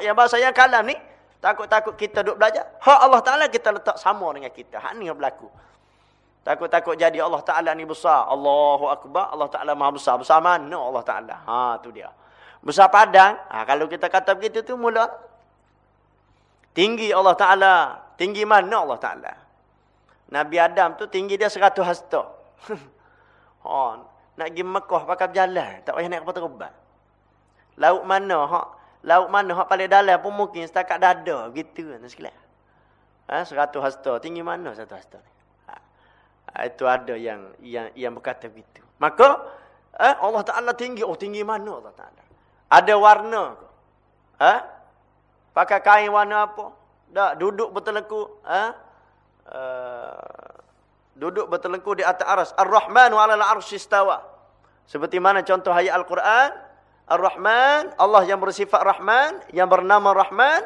Yang bahasa yang kalam ni. Takut-takut kita duduk belajar. Hak Allah Ta'ala kita letak sama dengan kita. Hak ni yang berlaku. Takut-takut jadi Allah Ta'ala ni besar. Allahu Akbar. Allah Ta'ala maha besar. Besar mana Allah Ta'ala? Ha, tu dia. Besar padang. Ha, kalau kita kata begitu tu mula. Tinggi Allah Ta'ala. Tinggi mana Allah Ta'ala? Nabi Adam tu tinggi dia seratus hasta. ha, nak pergi Mekah pakai berjalan. Tak payah naik kapal terbang. Laut mana? Ha, laut mana? Ha, paling dalam pun mungkin setakat dada. Begitu kan sekalian. Ha, seratus hasta. Tinggi mana satu hasta ni? Ha, ha, itu ada yang yang yang berkata begitu. Maka eh, Allah Ta'ala tinggi. Oh tinggi mana Allah Ta'ala? Ada warna ke? Ha? Pakai kain warna apa? Tak, duduk bertelekuk. Ha? Uh, duduk bertelengku di atas aras. Ar-Rahman alal arsy istawa. Seperti mana contoh ayat Al-Quran? Ar-Rahman, Allah yang bersifat Rahman, yang bernama Rahman,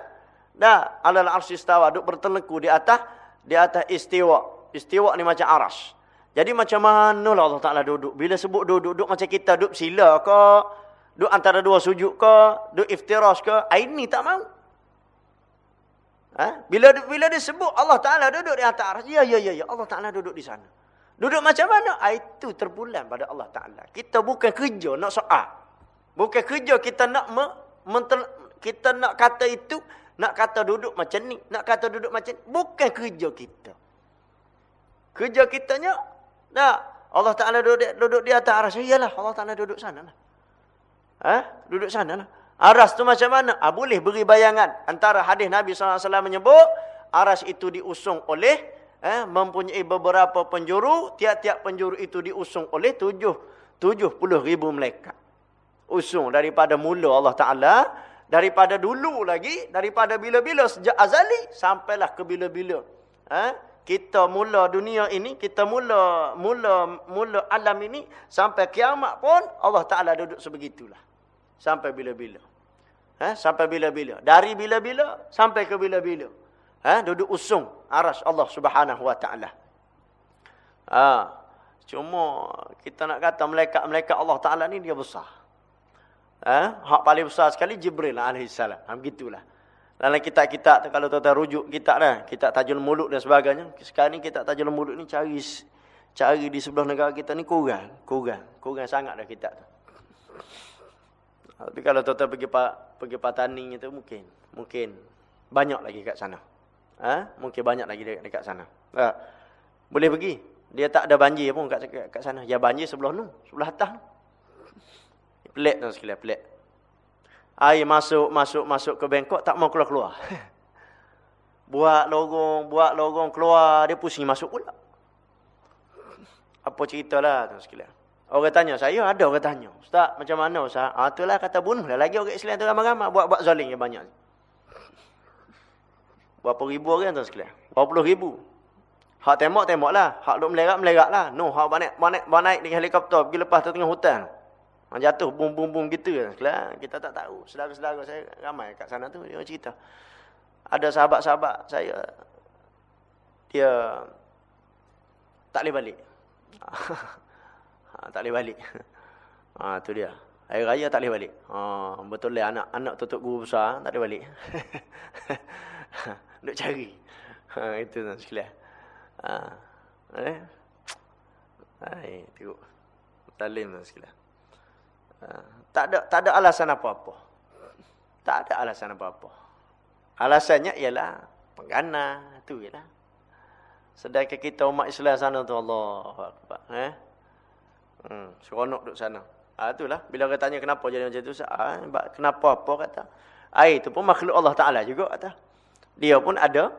dah alal arsy istawa, duduk bertelengku di atas di atas istiwa. Istiwa ni macam aras. Jadi macam mana lah Allah Taala duduk? Bila sebut duduk, duduk macam kita duduk sila ke? Duduk antara dua sujud ke? Duduk iftirash ke? Ini tak mau. Ha? Bila bila disebut Allah Taala duduk di atas arsy, ya ya ya ya Allah Taala duduk di sana. Duduk macam mana? Itu terpulang pada Allah Taala. Kita bukan kerja nak soal. Bukan kerja kita nak me, mentel, kita nak kata itu, nak kata duduk macam ni, nak kata duduk macam ni. Bukan kerja kita. Kerja kitanya dah Allah Taala duduk duduk di atas arsy. Iyalah Allah Taala duduk sana lah. Ha? Duduk sana lah. Aras tu macam mana? Ah, boleh beri bayangan. Antara hadis Nabi SAW menyebut, aras itu diusung oleh, eh, mempunyai beberapa penjuru, tiap-tiap penjuru itu diusung oleh tujuh, tujuh puluh ribu malaikat. Usung daripada mula Allah Ta'ala, daripada dulu lagi, daripada bila-bila sejak azali, sampailah ke bila-bila. Eh, kita mula dunia ini, kita mula mula mula alam ini, sampai kiamat pun, Allah Ta'ala duduk sebegitulah. Sampai bila-bila. Ha? Sampai bila-bila. Dari bila-bila sampai ke bila-bila. Ha? Duduk usung aras Allah subhanahu wa ta'ala. Ha? Cuma kita nak kata malaikat-malaikat Allah ta'ala ni dia besar. Ha? Hak paling besar sekali Jibril AS. Ha, begitulah. Dalam kitab-kitab kalau tuan-tuan rujuk kitab dah. Kitab tajul mulut dan sebagainya. Sekarang ni kitab tajul mulut ni cari cari di sebelah negara kita ni kurang. Kurang. Kurang sangat dah kitab tu. Tapi kalau tuan-tuan pergi pergi patani itu mungkin, mungkin banyak lagi kat sana. Ha? Mungkin banyak lagi dekat, dekat sana. Ha? Boleh pergi. Dia tak ada banjir pun kat, kat, kat sana. Ya banjir sebelah tu, sebelah atas tu. Pelik tu sekalian, pelik. Air masuk, masuk, masuk ke Bangkok, tak mau keluar-keluar. buat lorong, buat lorong keluar, dia pusing masuk pula. Apa ceritalah tu sekalian. Orang tanya saya, ada orang tanya. Ustaz, macam mana Ustaz? Ah, itulah kata bunuh. Dah lagi orang Islam tu ramai-ramai buat-buat zalim yang banyak. Berapa ribu orang tu sekalian? Berapa puluh ribu? Hak tembak, tembaklah. Hak duk melerak, meleraklah. No, hak banak, banak, banak dengan helikopter pergi lepas tu tengah hutan. Hak jatuh, bum, bum, bum gitu. Sekalian, kita tak tahu. Sedara-sedara saya ramai kat sana tu, dia cerita. Ada sahabat-sahabat saya, dia tak boleh balik. Ha, tak boleh balik. Ha, tu dia. Air raya tak boleh balik. Ha, betul lah anak anak tutup guru besar tak boleh balik. Nak cari. Ha, itu tu sekalian. Ha, eh? Hai, tengok. Talim tu sekalian. Tak ada tak ada alasan apa-apa. Tak ada alasan apa-apa. Alasannya ialah penggana, tu ialah. Sedangkan kita umat Islam sana tu Allah Akbar. Eh? Hmm, seronok duduk sana. Ah ha, itulah bila orang tanya kenapa jadi macam tu, ah ha, kenapa apa kata. Air itu pun makhluk Allah Taala juga kata. Dia pun ada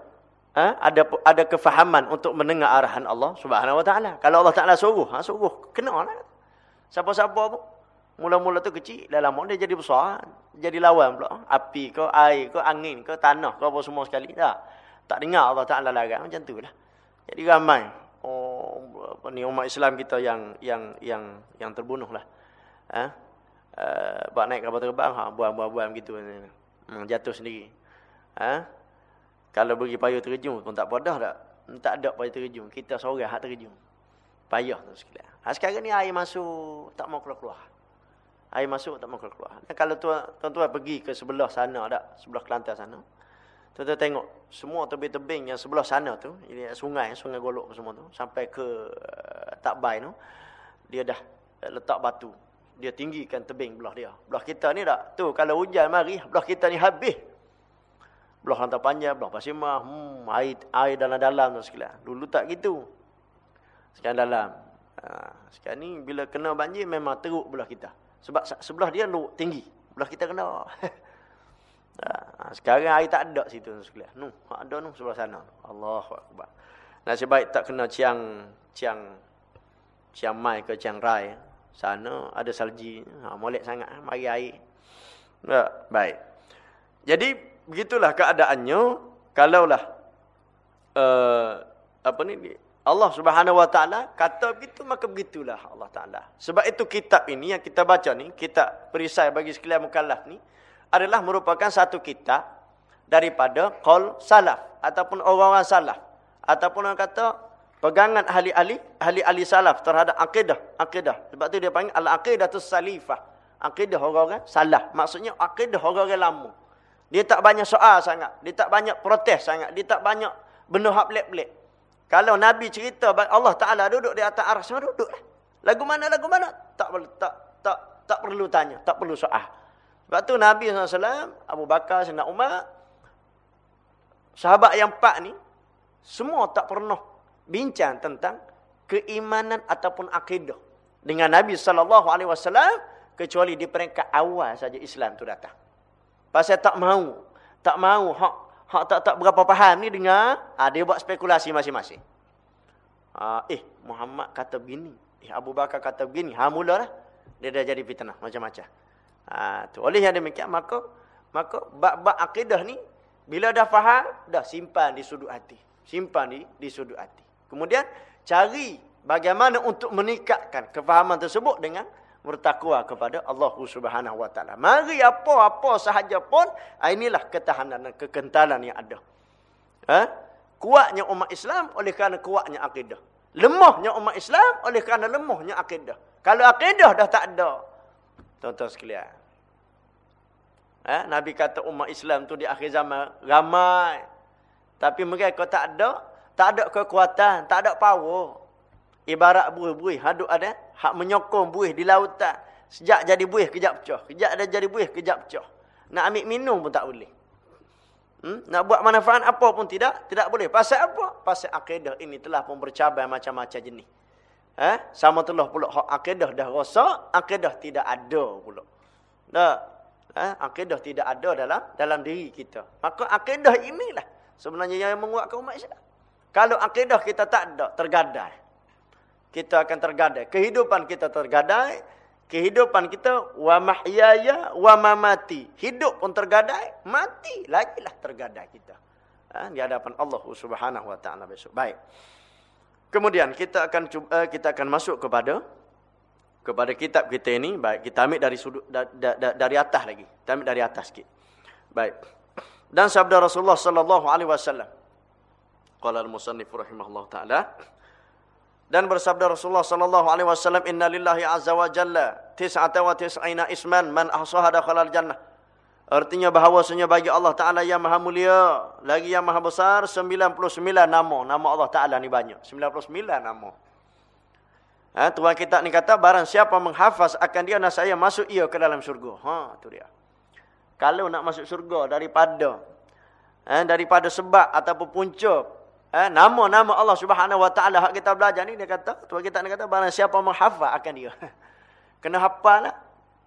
ha, ada ada kefahaman untuk mendengar arahan Allah Subhanahu Wa Taala. Kalau Allah Taala suruh, ha suruh kenalah. Siapa-siapa pun mula-mula tu kecil, dah lama dia jadi besar, jadi lawan pula. Api ke, air ke, angin ke, tanah ke apa semua sekali. Tak. Tak dengar Allah Taala larang macam tulah. Jadi ramai oh, apa ni umat Islam kita yang yang yang yang terbunuh lah. Ha? Uh, buat naik kapal terbang, ha, buang-buang gitu. Hmm, jatuh sendiri. Ha? Kalau bagi payah terjun pun tak padah tak. Tak ada payah terjun. Kita seorang hak terjun. Payah tu sekalian. Ha, sekarang ni air masuk, tak mau keluar-keluar. Air masuk tak mau keluar. Dan kalau tuan-tuan pergi ke sebelah sana ada, sebelah Kelantan sana. Tuan-tuan tengok semua tebing-tebing yang sebelah sana tu, ini sungai, sungai Golok semua tu sampai ke uh, Takbai tu, dia dah letak batu. Dia tinggikan tebing belah dia. Belah kita ni tak. Tu kalau hujan mari, belah kita ni habis. Belah hantar panjang, belah pasir mah, hmm, air air dalam-dalam tu sekalian. Dulu tak gitu. Sekarang dalam. Ha, sekarang ni bila kena banjir memang teruk belah kita. Sebab sebelah dia lu tinggi. Belah kita kena. ha, sekarang air tak ada situ sekalian. Nu, ada nu sebelah sana. Allahu akbar. Nasib baik tak kena Chiang Chiang Chiang Mai ke Chiang Rai. Sana ada salji. Ha, molek sangat mari air. Ya, baik. Jadi begitulah keadaannya kalaulah uh, apa ni Allah Subhanahu Wa Taala kata begitu maka begitulah Allah Taala. Sebab itu kitab ini yang kita baca ni, kitab perisai bagi sekalian mukallaf ni adalah merupakan satu kitab daripada qaul salaf ataupun orang-orang salaf ataupun orang kata pegangan ahli-ahli ahli-ahli salaf terhadap akidah, akidah. Sebab tu dia panggil al-aqidatus salifah. Akidah orang-orang salaf. Maksudnya akidah orang-orang lama. Dia tak banyak soal sangat, dia tak banyak protes sangat, dia tak banyak benda hak pelik-pelik. Kalau Nabi cerita Allah Taala duduk di atas arsy, duduk. Lagu mana lagu mana? Tak tak tak tak perlu tanya, tak perlu soal. Sebab tu Nabi SAW, Abu Bakar, Sayyidina Umar, sahabat yang empat ni, semua tak pernah bincang tentang keimanan ataupun akidah dengan Nabi SAW kecuali di peringkat awal saja Islam tu datang. Pasal tak mahu, tak mahu hak hak tak tak berapa faham ni dengar, ah dia buat spekulasi masing-masing. Ah eh Muhammad kata begini, eh Abu Bakar kata begini, ha mulalah dia dah jadi fitnah macam-macam. Ah tu oleh yang demikian maka maka bab-bab akidah ni bila dah faham, dah simpan di sudut hati. Simpan di di sudut hati. Kemudian cari bagaimana untuk meningkatkan kefahaman tersebut dengan bertakwa kepada Allah Subhanahu wa taala. Mari apa-apa sahaja pun ah, inilah ketahanan dan kekentalan yang ada. Ha? Kuatnya umat Islam oleh kerana kuatnya akidah. Lemahnya umat Islam oleh kerana lemahnya akidah. Kalau akidah dah tak ada. Tuan-tuan sekalian. Ha? Nabi kata umat Islam tu di akhir zaman ramai. Tapi mereka tak ada, tak ada kekuatan, tak ada power. Ibarat buih-buih hadut ada hak menyokong buih di lautan. Sejak jadi buih kejap pecah. Kejap ada jadi buih kejap pecah. Nak ambil minum pun tak boleh. Hmm? Nak buat manfaat apa pun tidak, tidak boleh. Pasal apa? Pasal akidah ini telah pun bercabai macam-macam jenis. Eh? Sama telah pula hak akidah dah rosak, akidah tidak ada pula. Dah. Eh? Akidah tidak ada dalam dalam diri kita. Maka akidah inilah sebenarnya yang menguatkan umat Islam. Kalau akidah kita tak ada, tergadai kita akan tergadai. Kehidupan kita tergadai. Kehidupan kita wa mahyaya wa mamati. Hidup pun tergadai, mati lagilah tergadai kita. Ha, di hadapan Allah Subhanahu wa taala besok. Baik. Kemudian kita akan cuba, eh, kita akan masuk kepada kepada kitab kita ini. Baik, kita ambil dari sudut da, da, da, dari atas lagi. Kita ambil dari atas sikit. Baik. Dan sabda Rasulullah sallallahu alaihi wasallam. Qala al-musannif rahimahullah taala dan bersabda Rasulullah sallallahu alaihi wasallam inna lillahi azza wa jalla tis'ata wa tis'ina isman man ahsaha dakhala jannah. Artinya bahawasanya bagi Allah taala yang maha mulia lagi yang maha besar 99 nama. Nama Allah taala ni banyak. 99 nama. Ha tuan kita ni kata barang siapa menghafaz akan dia nasaya masuk ia ke dalam syurga. Ha tu dia. Kalau nak masuk syurga daripada ha, daripada sebab ataupun punca Eh, nama-nama Allah Subhanahu Wa Taala hak kita belajar ni dia kata, tuan kita ni kata barang siapa menghafal akan dia. Kena hafal lah.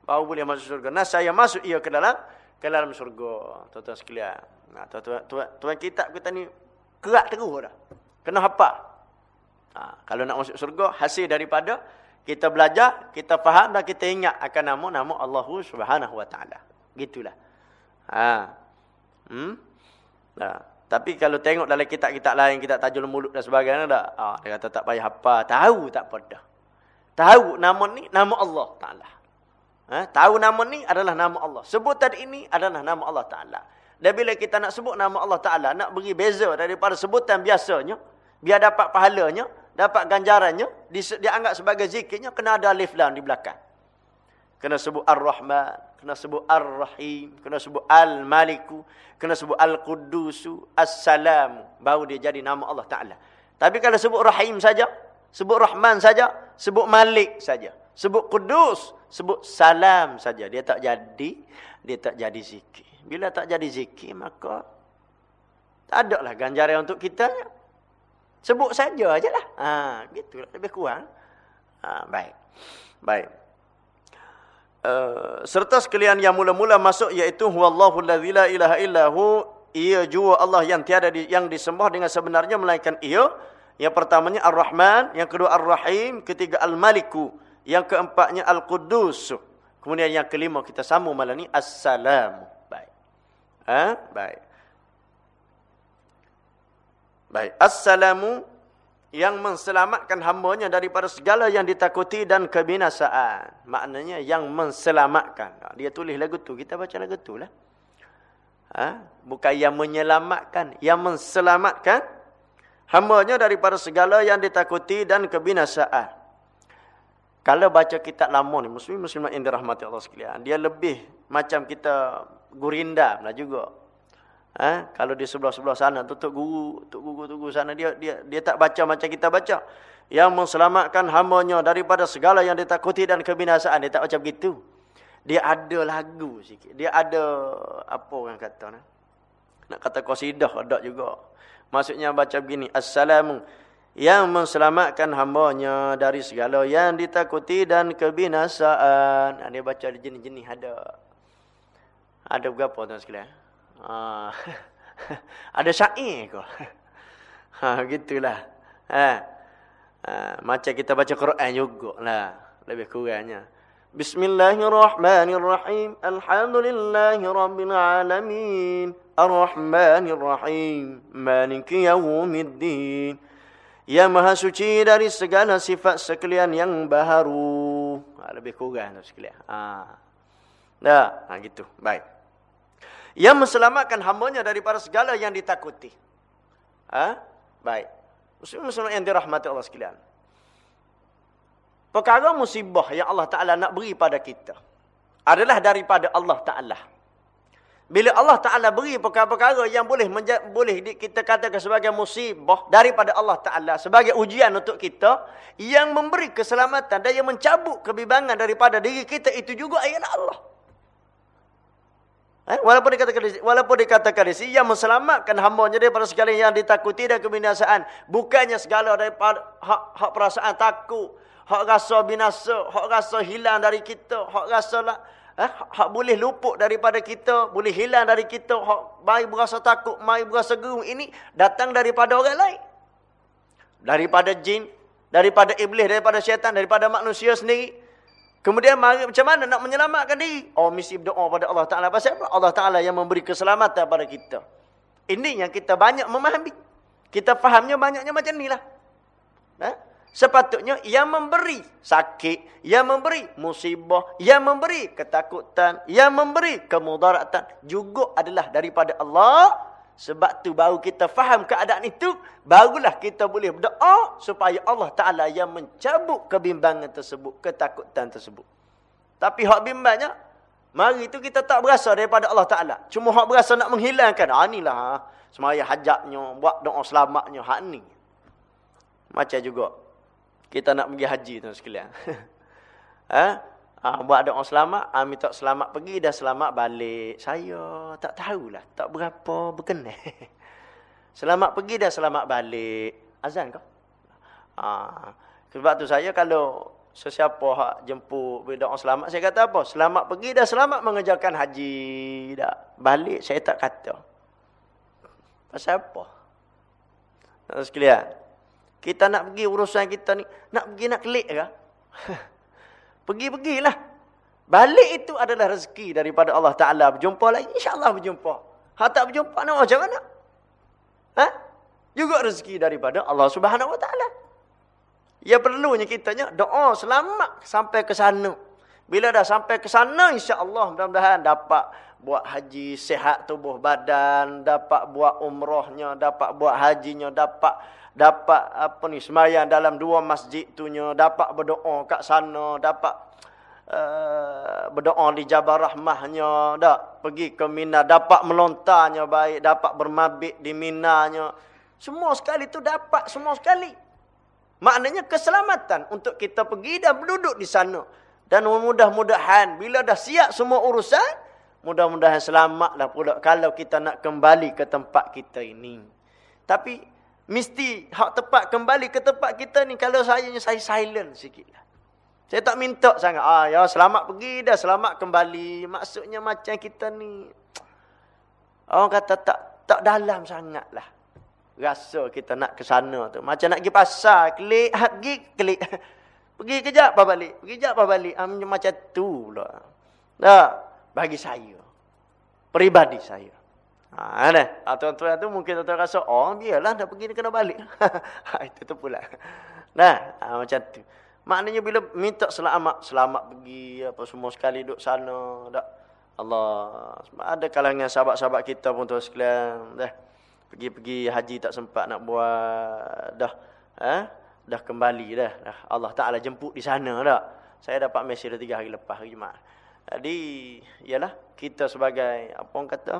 Baru boleh masuk surga. Nah, saya masuk ia ke dalam ke dalam surga. Tuan-tuan sekalian. Nah, tuan-tuan tuan, tuan kita ni kerak terus dah. Kena hafal. Ha, kalau nak masuk surga hasil daripada kita belajar, kita faham dan kita ingat akan nama-nama Allah Subhanahu Wa Taala. Gitulah. Ha. Hmm? Nah. Tapi kalau tengok dalam kitab-kitab lain, kitab tajul mulut dan sebagainya, tak, ah, dia kata tak payah apa. Tahu tak pada. Tahu nama ni, nama Allah Ta'ala. Ha? Tahu nama ni adalah nama Allah. Sebutan ini adalah nama Allah Ta'ala. Dan bila kita nak sebut nama Allah Ta'ala, nak beri beza daripada sebutan biasanya, biar dapat pahalanya, dapat ganjarannya, dianggap sebagai zikirnya, kena ada alif lam di belakang. Kena sebut Ar-Rahman, kena sebut Ar-Rahim, kena sebut Al-Maliku, kena sebut Al-Qudusu, As-Salam, baru dia jadi nama Allah Taala. Tapi kalau sebut Rahim saja, sebut Rahman saja, sebut Malik saja, sebut Kudus, sebut Salam saja, dia tak jadi, dia tak jadi zikir. Bila tak jadi zikir, maka tak ada lah ganjaran untuk kita. Sebut saja ajalah. Ha, gitu lebih kurang. Ha, baik. Baik. Uh, serta sekalian yang mula-mula masuk iaitu huwallahu allazi la ilaha illahu ia jua Allah yang tiada di, yang disembah dengan sebenarnya melainkan ia. Yang pertamanya ar-rahman yang kedua ar-rahim ketiga al-maliku yang keempatnya al-quddus. Kemudian yang kelima kita sambung malam ni as-salam. Baik. Ha? Baik. Baik. As-salamu yang menselamatkan hambanya daripada segala yang ditakuti dan kebinasaan. Maknanya yang menselamatkan. Dia tulis lagu tu, kita baca lagu tu lah. Ha? Bukan yang menyelamatkan, yang menselamatkan hambanya daripada segala yang ditakuti dan kebinasaan. Kalau baca kitab lama ni, muslim-muslimat yang dirahmati Allah sekalian, dia lebih macam kita gurinda lah juga. Ha? Kalau di sebelah-sebelah sana, tutup guru, tutup guru, tutup guru sana, dia, dia dia tak baca macam kita baca. Yang menselamatkan hambanya daripada segala yang ditakuti dan kebinasaan. Dia tak baca begitu. Dia ada lagu sikit. Dia ada, apa orang kata? Nah? Nak kata qasidah, ada juga. Maksudnya baca begini. Assalamu yang menselamatkan hambanya dari segala yang ditakuti dan kebinasaan. Dia baca jenis-jenis ada. Ada berapa tuan sekalian? Ha. Ada syair ke? Ha, gitulah. Ha. Ha. Macam kita baca Quran juga lah. Lebih kurangnya. Bismillahirrahmanirrahim. Alhamdulillahi rabbil alamin. Ar-Rahmanirrahim. Maliki yawmiddin. Ya maha suci dari segala sifat sekalian yang baharu. Ha, lebih kurang tu sekalian. Ha. Dah, ha, gitu. Baik yang menselamatkan hambanya daripada segala yang ditakuti. Ha? Baik. Muslim-muslim yang dirahmati Allah sekalian. Perkara musibah yang Allah Ta'ala nak beri pada kita. Adalah daripada Allah Ta'ala. Bila Allah Ta'ala beri perkara-perkara yang boleh boleh kita katakan sebagai musibah daripada Allah Ta'ala. Sebagai ujian untuk kita. Yang memberi keselamatan dan yang mencabut kebibangan daripada diri kita itu juga ialah Allah. Eh? Walaupun dikatakan walaupun dikatakan di sini yang menselamatkan hamba-Nya daripada segala yang ditakuti dan kebinasaan, bukannya segala daripada hak hak perasaan takut, hak rasa binasa, hak rasa hilang dari kita, hak rasa lah, eh? hak boleh luput daripada kita, boleh hilang dari kita, hak mai berasa takut, mai berasa gerung ini datang daripada orang lain. Daripada jin, daripada iblis, daripada syaitan, daripada manusia sendiri. Kemudian macam mana nak menyelamatkan diri? Oh mesti berdoa pada Allah Taala. Pasal apa? Allah Taala yang memberi keselamatan pada kita. Ini yang kita banyak memahami. Kita fahamnya banyaknya macam inilah. Ha? Sepatutnya yang memberi sakit, yang memberi musibah, yang memberi ketakutan, yang memberi kemudaratan juga adalah daripada Allah sebab tu baru kita faham keadaan itu, barulah kita boleh berdoa supaya Allah Taala yang mencabut kebimbangan tersebut, ketakutan tersebut. Tapi hak bimbangnya, mari itu kita tak berasa daripada Allah Taala. Cuma hak berasa nak menghilangkan. Ah inilah semaya hajatnya, buat doa selamatnya hak ni. Macam juga kita nak pergi haji tu sekalian. ha? Ha, buat doa selamat, ha, minta selamat pergi dan selamat balik. Saya tak tahulah, tak berapa berkenal. selamat pergi dan selamat balik. Azan kau? Ha, sebab tu saya kalau sesiapa hak jemput doa selamat, saya kata apa? Selamat pergi dan selamat mengejarkan haji. Tak balik, saya tak kata. Pasal apa? Sekalian, kita nak pergi urusan kita ni, nak pergi nak klik ke? Pergi-pergilah. Balik itu adalah rezeki daripada Allah Ta'ala. Berjumpa lagi, insyaAllah berjumpa. Ha tak berjumpa, nak macam mana? Ha? Juga rezeki daripada Allah Subhanahu Wa Ta'ala. Ya perlunya kitanya doa selamat sampai ke sana. Bila dah sampai ke sana, insyaAllah mudah-mudahan dapat buat haji, sehat tubuh badan, dapat buat umrahnya, dapat buat hajinya, dapat dapat apa ni semayang dalam dua masjid tunya dapat berdoa kat sana dapat uh, berdoa di Jabal Rahmahnya, dak pergi ke Mina dapat melontarnya baik, dapat bermabit di Minanya. Semua sekali tu dapat semua sekali. Maknanya keselamatan untuk kita pergi dan duduk di sana. Dan mudah-mudahan bila dah siap semua urusan, mudah-mudahan selamatlah pula kalau kita nak kembali ke tempat kita ini. Tapi mesti hak tepat kembali ke tempat kita ni kalau saya saya silent sikitlah. Saya tak minta sangat. Ah ya selamat pergi dah, selamat kembali. Maksudnya macam kita ni orang kata tak tak dalam sangatlah. Rasa kita nak ke sana tu. Macam nak pergi pasar, klik, pergi klik. Pergi kejap apa balik. Pergi kejap apa balik. Ah, macam tu pula. Dah bagi saya. Peribadi saya. Ha, nah, ha, tuan-tuan tu mungkin tuan-tuan rasa, oh biarlah dah pergi ni kena balik. Ha, itu tu pula. Nah, ha, macam tu. Maknanya bila minta selamat, selamat pergi apa semua sekali duduk sana, dak. Allah, ada kalangan sahabat-sahabat kita pun tuan sekalian, dah. Pergi-pergi haji tak sempat nak buat, dah. Ha? Dah kembali dah. dah. Allah Taala jemput di sana dak. Saya dapat mesej dah 3 hari lepas hari Jumaat. Jadi, ialah kita sebagai apa orang kata?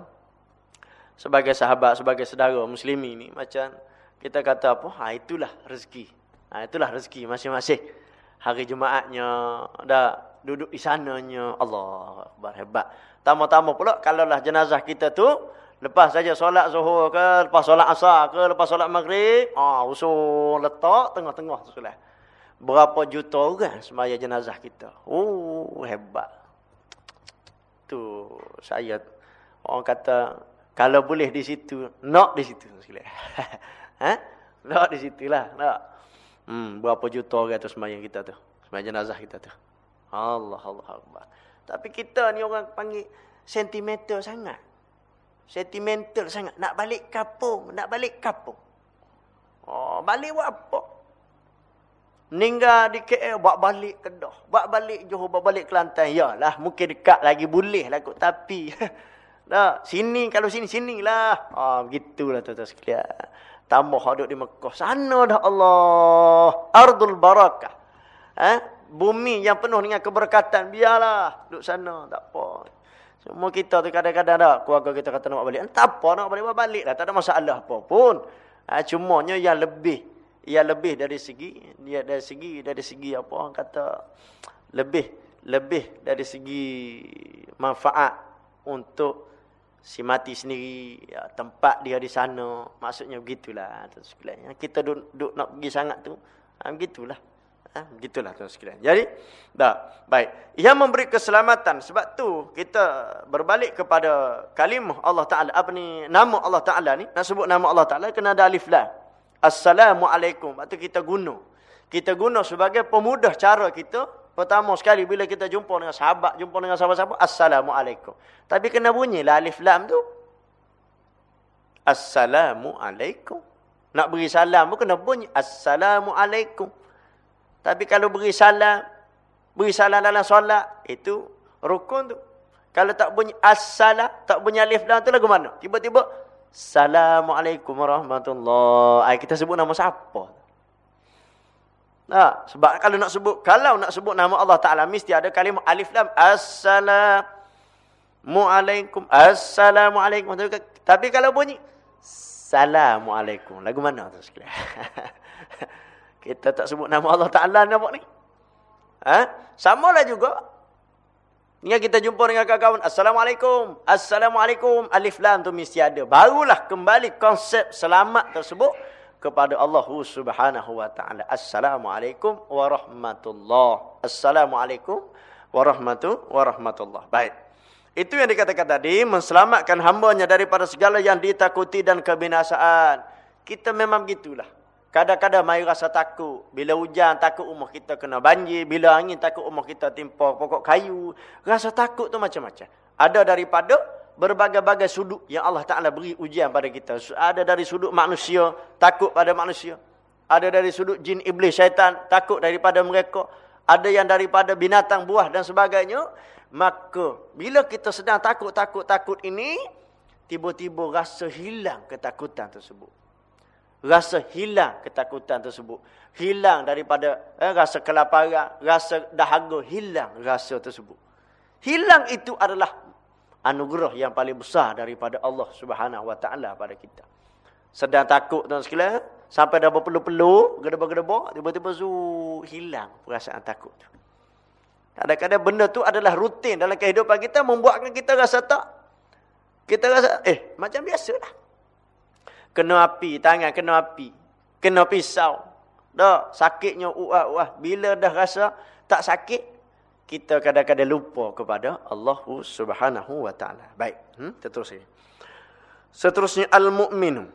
sebagai sahabat, sebagai saudara muslimi ni macam kita kata apa? Ha itulah rezeki. Ha itulah rezeki masing-masing. Hari Jumaatnya dah duduk di sananya. Allah hebat. Tama-tama pula kalaulah jenazah kita tu lepas saja solat Zuhur ke, lepas solat Asar ke, lepas solat Maghrib, ah ha, usul letak tengah-tengah tu sudah. Berapa juta orang semaya jenazah kita. Oh, hebat. Tu saya orang kata kalau boleh di situ, nak di situ sekali. ha? Nak di situlah, nak. Hmm, berapa juta orang tu sembahyang kita tu. Sembahyang jenazah kita tu. Allah Allah Allah. Tapi kita ni orang panggil sentimental sangat. Sentimental sangat. Nak balik kampung, nak balik kampung. Oh, balik buat apa? Ninggal di KL, buat balik Kedah. Buat balik Johor, buat balik Kelantan. Yalah, mungkin dekat lagi boleh lah kot. Tapi, Dah, sini kalau sini sinilah. Ah begitulah tuan-tuan sekalian. Tambah duduk di Mekah. Sana dah Allah. Ardul barakah. Eh? Bumi yang penuh dengan keberkatan. Biarlah. Duduk sana. Tak apa. Semua kita tu kadang-kadang dah. Keluarga kita kata nak balik. Tak apa nak balik. Balik lah. Tak ada masalah apa pun. Ha, cumanya yang lebih. Yang lebih dari segi. Dia dari segi. Dari segi apa orang kata. Lebih. Lebih dari segi manfaat. Untuk si mati sendiri ya, tempat dia di sana maksudnya begitulah sekalian kita duk, duk nak pergi sangat tu ha, begitulah ha, begitulah tuan sekalian. Jadi dah. Baik. Ia memberi keselamatan sebab tu kita berbalik kepada kalimah Allah taala. Apa ni? Nama Allah taala ni. Nak sebut nama Allah taala kena ada alif lam. Assalamualaikum. Waktu kita guna. Kita guna sebagai pemudah cara kita. Pertama sekali bila kita jumpa dengan sahabat, jumpa dengan sahabat-sahabat, Assalamualaikum. Tapi kena bunyi lah alif lam tu. Assalamualaikum. Nak beri salam pun kena bunyi Assalamualaikum. Tapi kalau beri salam, beri salam dalam solat, itu rukun tu. Kalau tak bunyi assalam, tak bunyi alif lam tu lagu mana? Tiba-tiba, Assalamualaikum warahmatullahi Kita sebut nama siapa? Nah, sebab kalau nak sebut kalau nak sebut nama Allah Taala mesti ada kalimah alif lam assalamu alaikum assalamu alaikum tapi kalau bunyi salamu alaikum lagu mana tu sekalian kita tak sebut nama Allah Taala nampak ni ha samalah juga Ingat kita jumpa dengan kawan-kawan. Assalamualaikum. Assalamualaikum. Alif lam tu mesti ada. Barulah kembali konsep selamat tersebut kepada Allah Subhanahu wa taala. Assalamualaikum warahmatullahi. Assalamualaikum warahmatullahi warahmatullah. Baik. Itu yang dikatakan tadi menselamatkan hamba-Nya daripada segala yang ditakuti dan kebinasaan. Kita memang gitulah. Kadang-kadang mai rasa takut. Bila hujan takut rumah kita kena banjir, bila angin takut rumah kita timpa pokok kayu. Rasa takut tu macam-macam. Ada daripada berbagai-bagai sudut yang Allah Ta'ala beri ujian pada kita. Ada dari sudut manusia, takut pada manusia. Ada dari sudut jin, iblis, syaitan, takut daripada mereka. Ada yang daripada binatang, buah dan sebagainya. Maka, bila kita sedang takut-takut-takut ini, tiba-tiba rasa hilang ketakutan tersebut. Rasa hilang ketakutan tersebut. Hilang daripada eh, rasa kelaparan, rasa dahaga. Hilang rasa tersebut. Hilang itu adalah anugerah yang paling besar daripada Allah subhanahu wa ta'ala pada kita. Sedang takut tuan sekalian. Sampai dah berpeluh-peluh, gedebak-gedebak, tiba-tiba hilang perasaan takut tu. Kadang-kadang benda tu adalah rutin dalam kehidupan kita membuatkan kita rasa tak. Kita rasa, eh macam biasa lah. Kena api, tangan kena api. Kena pisau. Dah, sakitnya uah-uah. Bila dah rasa tak sakit, kita kadang-kadang lupa kepada Allah subhanahu wa ta'ala. Baik, hmm? terusnya. Seterusnya, al-mu'minu.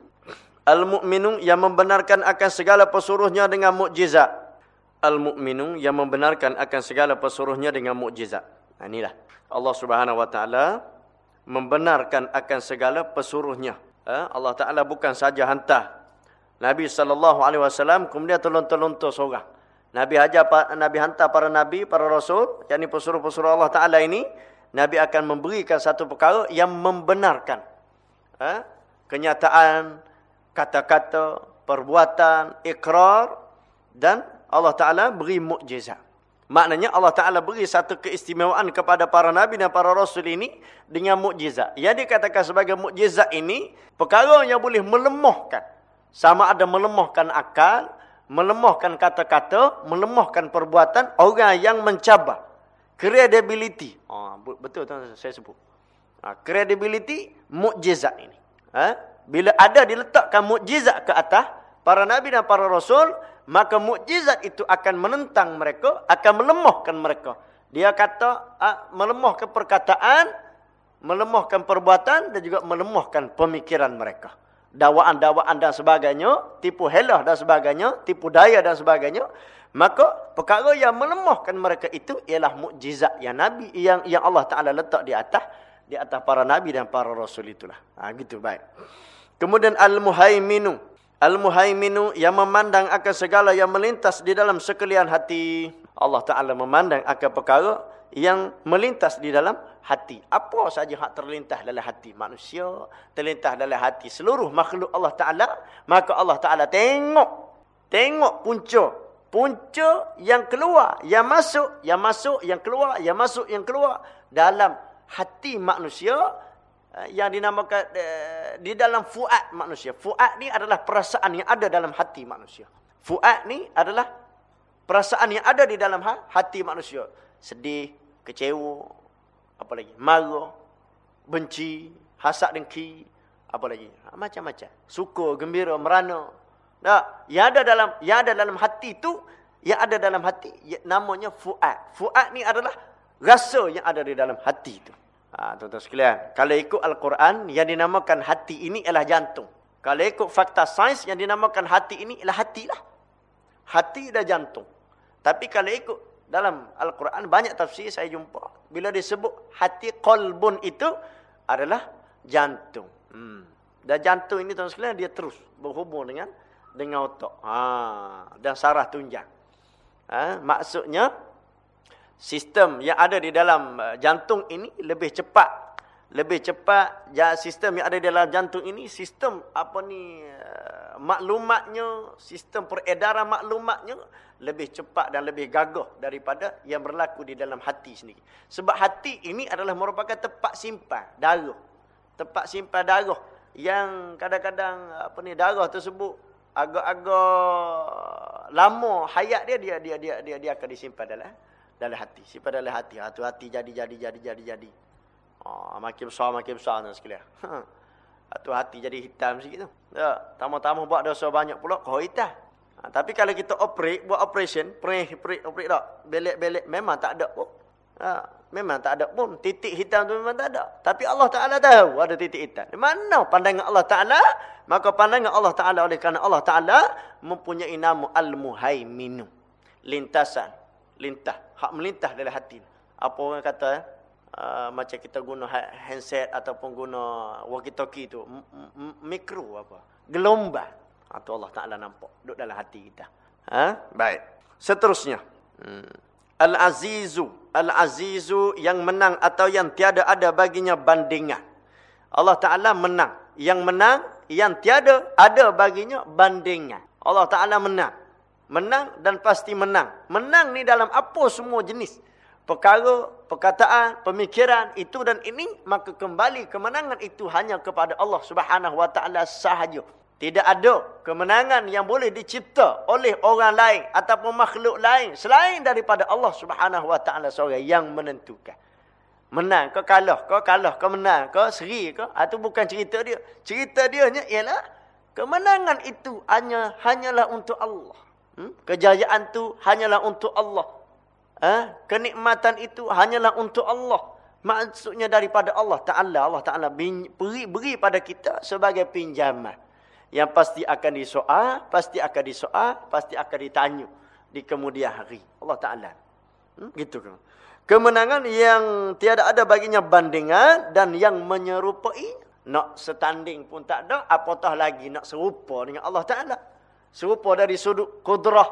Al-mu'minu yang membenarkan akan segala pesuruhnya dengan mukjizat. Al-mu'minu yang membenarkan akan segala pesuruhnya dengan mukjizat. Nah, inilah. Allah subhanahu wa ta'ala membenarkan akan segala pesuruhnya. Ha? Allah Ta'ala bukan saja hantar. Nabi SAW kemudian telun-teluntur seorang. Nabi hajar, Nabi hantar para Nabi, para Rasul. Yang ini pesuruh-pesuruh Allah Ta'ala ini. Nabi akan memberikan satu perkara yang membenarkan. Ha? Kenyataan, kata-kata, perbuatan, ikrar dan Allah Taala beri mukjizat. Maknanya Allah Taala beri satu keistimewaan kepada para nabi dan para rasul ini dengan mukjizat. Yang dikatakan sebagai mukjizat ini perkara yang boleh melemahkan sama ada melemahkan akal, melemahkan kata-kata, melemahkan perbuatan orang yang mencabar credibility. Oh, betul tuan saya sebut. Ha, credibility mukjizat ini. Ha? bila ada diletakkan mukjizat ke atas para nabi dan para rasul maka mukjizat itu akan menentang mereka akan melemahkan mereka. Dia kata melemahkan perkataan melemahkan perbuatan dan juga melemahkan pemikiran mereka. Dakwaan-dakwaan dan sebagainya tipu helah dan sebagainya tipu daya dan sebagainya maka perkara yang melemahkan mereka itu ialah mukjizat yang nabi yang yang Allah Taala letak di atas di atas para nabi dan para rasul itulah. Ha gitu baik. Kemudian Al-Muhaiminu. Al-Muhaiminu yang memandang akan segala yang melintas di dalam sekalian hati. Allah Ta'ala memandang akan perkara yang melintas di dalam hati. Apa saja yang terlintas dalam hati manusia. Terlintas dalam hati seluruh makhluk Allah Ta'ala. Maka Allah Ta'ala tengok. Tengok punca. Punca yang keluar. Yang masuk. Yang masuk. Yang keluar. Yang masuk. Yang keluar. Dalam hati manusia. Eh, yang dinamakan uh, di dalam fuad manusia. Fuad ni adalah perasaan yang ada dalam hati manusia. Fuad ni adalah perasaan yang ada di dalam ha, hati manusia. Sedih, kecewa, apa lagi? Marah, benci, hasad dengki, apa lagi? Ha, macam-macam. Suka, gembira, merana. Nah, yang ada dalam yang ada dalam hati tu, yang ada dalam hati ya, namanya fuad. Fuad ni adalah rasa yang ada di dalam hati tu. Ha, tuan-tuan sekalian. Kalau ikut Al-Quran, yang dinamakan hati ini ialah jantung. Kalau ikut fakta sains, yang dinamakan hati ini ialah hatilah. Hati dan jantung. Tapi kalau ikut dalam Al-Quran, banyak tafsir saya jumpa. Bila disebut hati kolbun itu adalah jantung. Hmm. Dan jantung ini tuan sekalian, dia terus berhubung dengan dengan otak. Ha. Dan sarah tunjang. Ha. Maksudnya, sistem yang ada di dalam uh, jantung ini lebih cepat. Lebih cepat sistem yang ada di dalam jantung ini sistem apa ni uh, maklumatnya sistem peredaran maklumatnya lebih cepat dan lebih gagah daripada yang berlaku di dalam hati sendiri. Sebab hati ini adalah merupakan tempat simpan darah. Tempat simpan darah yang kadang-kadang apa ni darah tersebut agak-agak lama hayat dia dia dia dia dia, dia akan disimpan dalam dalam hati. Sifat dalam hati. Ha, tu hati jadi, jadi, jadi, jadi, jadi. Ha, makin besar, makin besar tuan sekalian. Ha, tu hati jadi hitam sikit tu. Ya, tamu-tamu buat dosa banyak pula, kau hitam. Ha, tapi kalau kita operate, buat operation, perih, perih, operate tak? Belik-belik, memang tak ada pun. Ha, memang tak ada pun. Titik hitam tu memang tak ada. Tapi Allah Ta'ala tahu ada titik hitam. Di mana pandangan Allah Ta'ala? Maka pandangan Allah Ta'ala oleh kerana Allah Ta'ala mempunyai nama Al-Muhaiminu. Lintasan. Lintah hak melintah dalam hati. Apa orang kata eh? Uh, macam kita guna ha-, handset ataupun guna walkie-talkie tu mikro apa gelombang atau ha, Allah Taala nampak duduk dalam hati kita ha baik seterusnya hmm. al-azizu al-azizu yang menang atau yang tiada ada baginya bandingan Allah Taala menang yang menang yang tiada ada baginya bandingan. Allah Ta'ala menang. Menang dan pasti menang. Menang ni dalam apa semua jenis. Perkara, perkataan, pemikiran itu dan ini. Maka kembali kemenangan itu hanya kepada Allah Subhanahu Wa Ta'ala sahaja. Tidak ada kemenangan yang boleh dicipta oleh orang lain ataupun makhluk lain selain daripada Allah Taala seorang yang menentukan. Menang ke kalah, ke kalah ke menang, ke seri ke, itu ah, bukan cerita dia. Cerita dia ialah kemenangan itu hanya hanyalah untuk Allah. Hmm? Kejayaan itu hanyalah untuk Allah. Ha? Kenikmatan itu hanyalah untuk Allah. Maksudnya daripada Allah Ta'ala. Allah Ta'ala beri, beri pada kita sebagai pinjaman yang pasti akan disoal, pasti akan disoal, pasti akan ditanya di kemudian hari. Allah Taala. Hmm, gitu kan. Kemenangan yang tiada ada baginya bandingan dan yang menyerupai nak setanding pun tak ada, apatah lagi nak serupa dengan Allah Taala. Serupa dari sudut kudrah,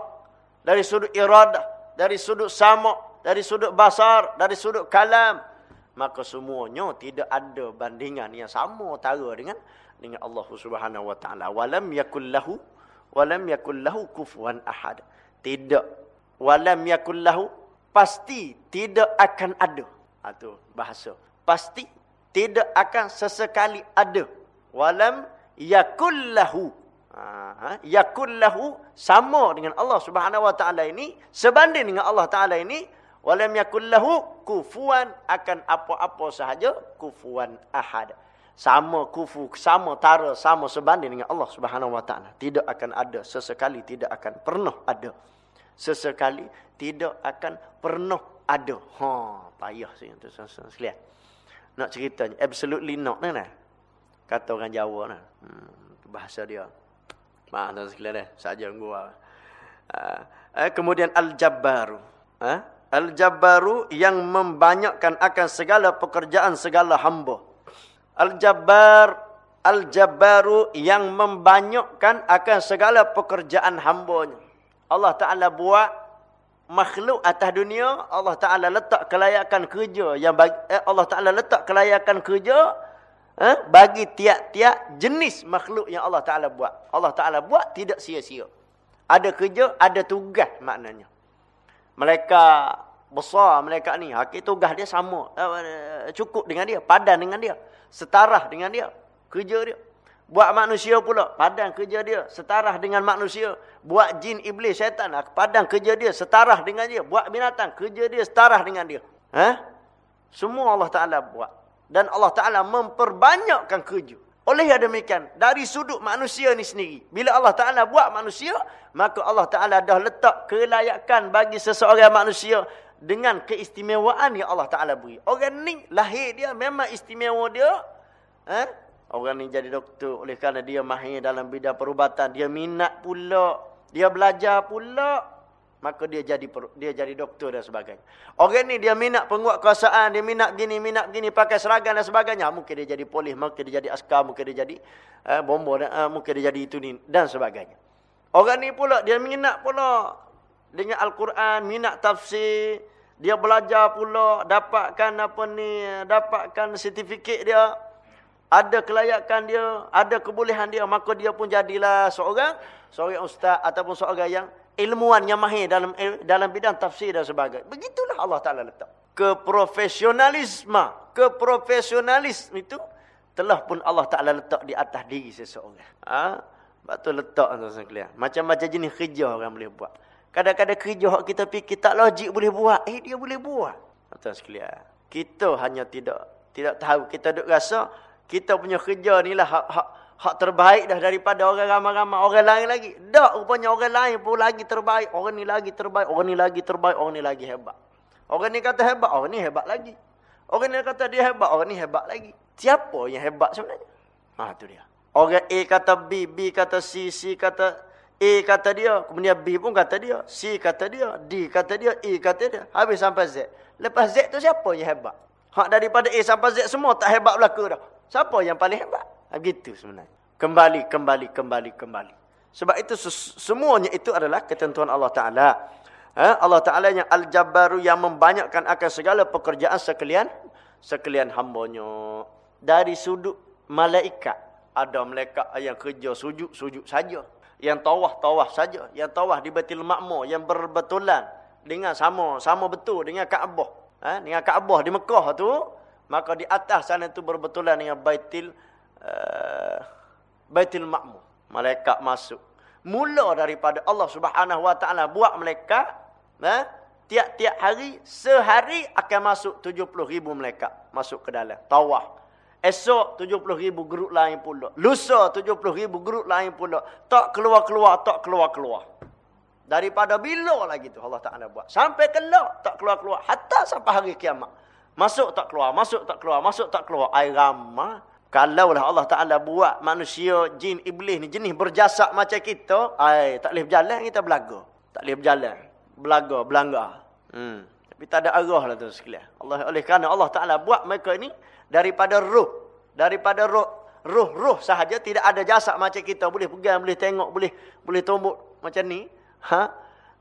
dari sudut iradah, dari sudut sama, dari sudut basar, dari sudut kalam. Maka semuanya tidak ada bandingan yang sama tara dengan dengan Allah Subhanahu wa taala. Walam yakul lahu walam yakul lahu kufuwan ahad. Tidak. Walam yakul lahu pasti tidak akan ada. Itu ha, bahasa. Pasti tidak akan sesekali ada. Walam yakul lahu ha, yakul lahu sama dengan Allah Subhanahu wa taala ini sebanding dengan Allah taala ini walam yakul lahu kufuwan akan apa-apa sahaja kufuwan ahad sama kufu, sama tara, sama sebanding dengan Allah Subhanahu Wa Taala. Tidak akan ada sesekali, tidak akan pernah ada. Sesekali tidak akan pernah ada. Ha, payah sih tu sekalian. Nak ceritanya absolutely not nah. Kata orang Jawa nah. Hmm, bahasa dia. Maaf tuan sekalian eh, saja gua. Uh, eh, kemudian al-jabbaru. Uh, al-jabbaru yang membanyakkan akan segala pekerjaan segala hamba. Al-Jabbar, Al-Jabbaru yang membanyakkan akan segala pekerjaan hambanya. Allah Ta'ala buat makhluk atas dunia, Allah Ta'ala letak kelayakan kerja. yang bagi, eh, Allah Ta'ala letak kelayakan kerja eh, bagi tiap-tiap jenis makhluk yang Allah Ta'ala buat. Allah Ta'ala buat tidak sia-sia. Ada kerja, ada tugas maknanya. Mereka besar mereka ni. Hakik tugas dia sama. Eh, cukup dengan dia. Padan dengan dia setarah dengan dia. Kerja dia. Buat manusia pula. Padang kerja dia. Setarah dengan manusia. Buat jin, iblis, syaitan. Padang kerja dia. Setarah dengan dia. Buat binatang. Kerja dia setarah dengan dia. Ha? Semua Allah Ta'ala buat. Dan Allah Ta'ala memperbanyakkan kerja. Oleh yang demikian. Dari sudut manusia ni sendiri. Bila Allah Ta'ala buat manusia. Maka Allah Ta'ala dah letak kelayakan bagi seseorang manusia dengan keistimewaan yang Allah Ta'ala beri. Orang ni lahir dia memang istimewa dia. Eh? Orang ni jadi doktor oleh kerana dia mahir dalam bidang perubatan. Dia minat pula. Dia belajar pula. Maka dia jadi dia jadi doktor dan sebagainya. Orang ni dia minat penguat kuasaan. Dia minat gini, minat gini. Pakai seragam dan sebagainya. Mungkin dia jadi polis. Mungkin dia jadi askar. Mungkin dia jadi eh, bomba. Eh, mungkin dia jadi itu ni dan sebagainya. Orang ni pula dia minat pula dengan Al-Quran. Minat tafsir dia belajar pula dapatkan apa ni dapatkan sertifikat dia ada kelayakan dia ada kebolehan dia maka dia pun jadilah seorang seorang ustaz ataupun seorang yang ilmuwan yang mahir dalam dalam bidang tafsir dan sebagainya begitulah Allah taala letak keprofesionalisme keprofesionalis itu telah pun Allah taala letak di atas diri seseorang ha betul letak tuan-tuan macam-macam jenis kerja orang boleh buat Kadang-kadang kerja hak kita fikir tak logik boleh buat. Eh dia boleh buat. Tuan sekalian. Kita hanya tidak tidak tahu. Kita duk rasa kita punya kerja ni lah hak, hak, hak terbaik dah daripada orang ramai-ramai. Orang lain lagi. Tak rupanya orang lain pun lagi terbaik. Orang ni lagi terbaik. Orang ni lagi terbaik. Orang ni lagi hebat. Orang ni kata hebat. Orang ni hebat lagi. Orang ni kata dia hebat. Orang ni hebat lagi. Siapa yang hebat sebenarnya? Ha tu dia. Orang A kata B. B kata C. C kata A kata dia, kemudian B pun kata dia, C kata dia, D kata dia, E kata dia. Habis sampai Z. Lepas Z tu siapa yang hebat? Hak daripada A sampai Z semua tak hebat belaka dah. Siapa yang paling hebat? Begitu sebenarnya. Kembali, kembali, kembali, kembali. Sebab itu semuanya itu adalah ketentuan Allah Ta'ala. Ha? Allah Ta'ala yang Al-Jabbaru yang membanyakkan akan segala pekerjaan sekalian, sekalian hambanya. Dari sudut malaikat. Ada malaikat yang kerja sujud, sujud saja. Yang tawah, tawah saja. Yang tawah di Baitul Ma'mur. Yang berbetulan. Dengan sama, sama betul dengan Kaabah. Ha? Dengan Kaabah di Mekah tu. Maka di atas sana tu berbetulan dengan Baitul uh, Baitul Ma'mur. Malaikat masuk. Mula daripada Allah Subhanahu Wa Taala buat malaikat. Ha? Tiap-tiap hari, sehari akan masuk 70 ribu malaikat. Masuk ke dalam. Tawah. Esok 70 ribu geruk lain pula. Lusa 70 ribu geruk lain pula. Tak keluar-keluar, tak keluar-keluar. Daripada bila lagi tu Allah Ta'ala buat. Sampai kelak tak keluar-keluar. Hatta sampai hari kiamat. Masuk tak keluar, masuk tak keluar, masuk tak keluar. Air ramah. Kalaulah Allah Ta'ala buat manusia, jin, iblis ni jenis berjasad macam kita. Ay, tak boleh berjalan, kita belaga. Tak boleh berjalan. Belaga, belangga. Hmm. Tapi tak ada arah lah tu sekalian. Allah, oleh kerana Allah Ta'ala buat mereka ini daripada ruh daripada roh roh-roh sahaja tidak ada jasad macam kita boleh pegang boleh tengok boleh boleh tumbuk macam ni ha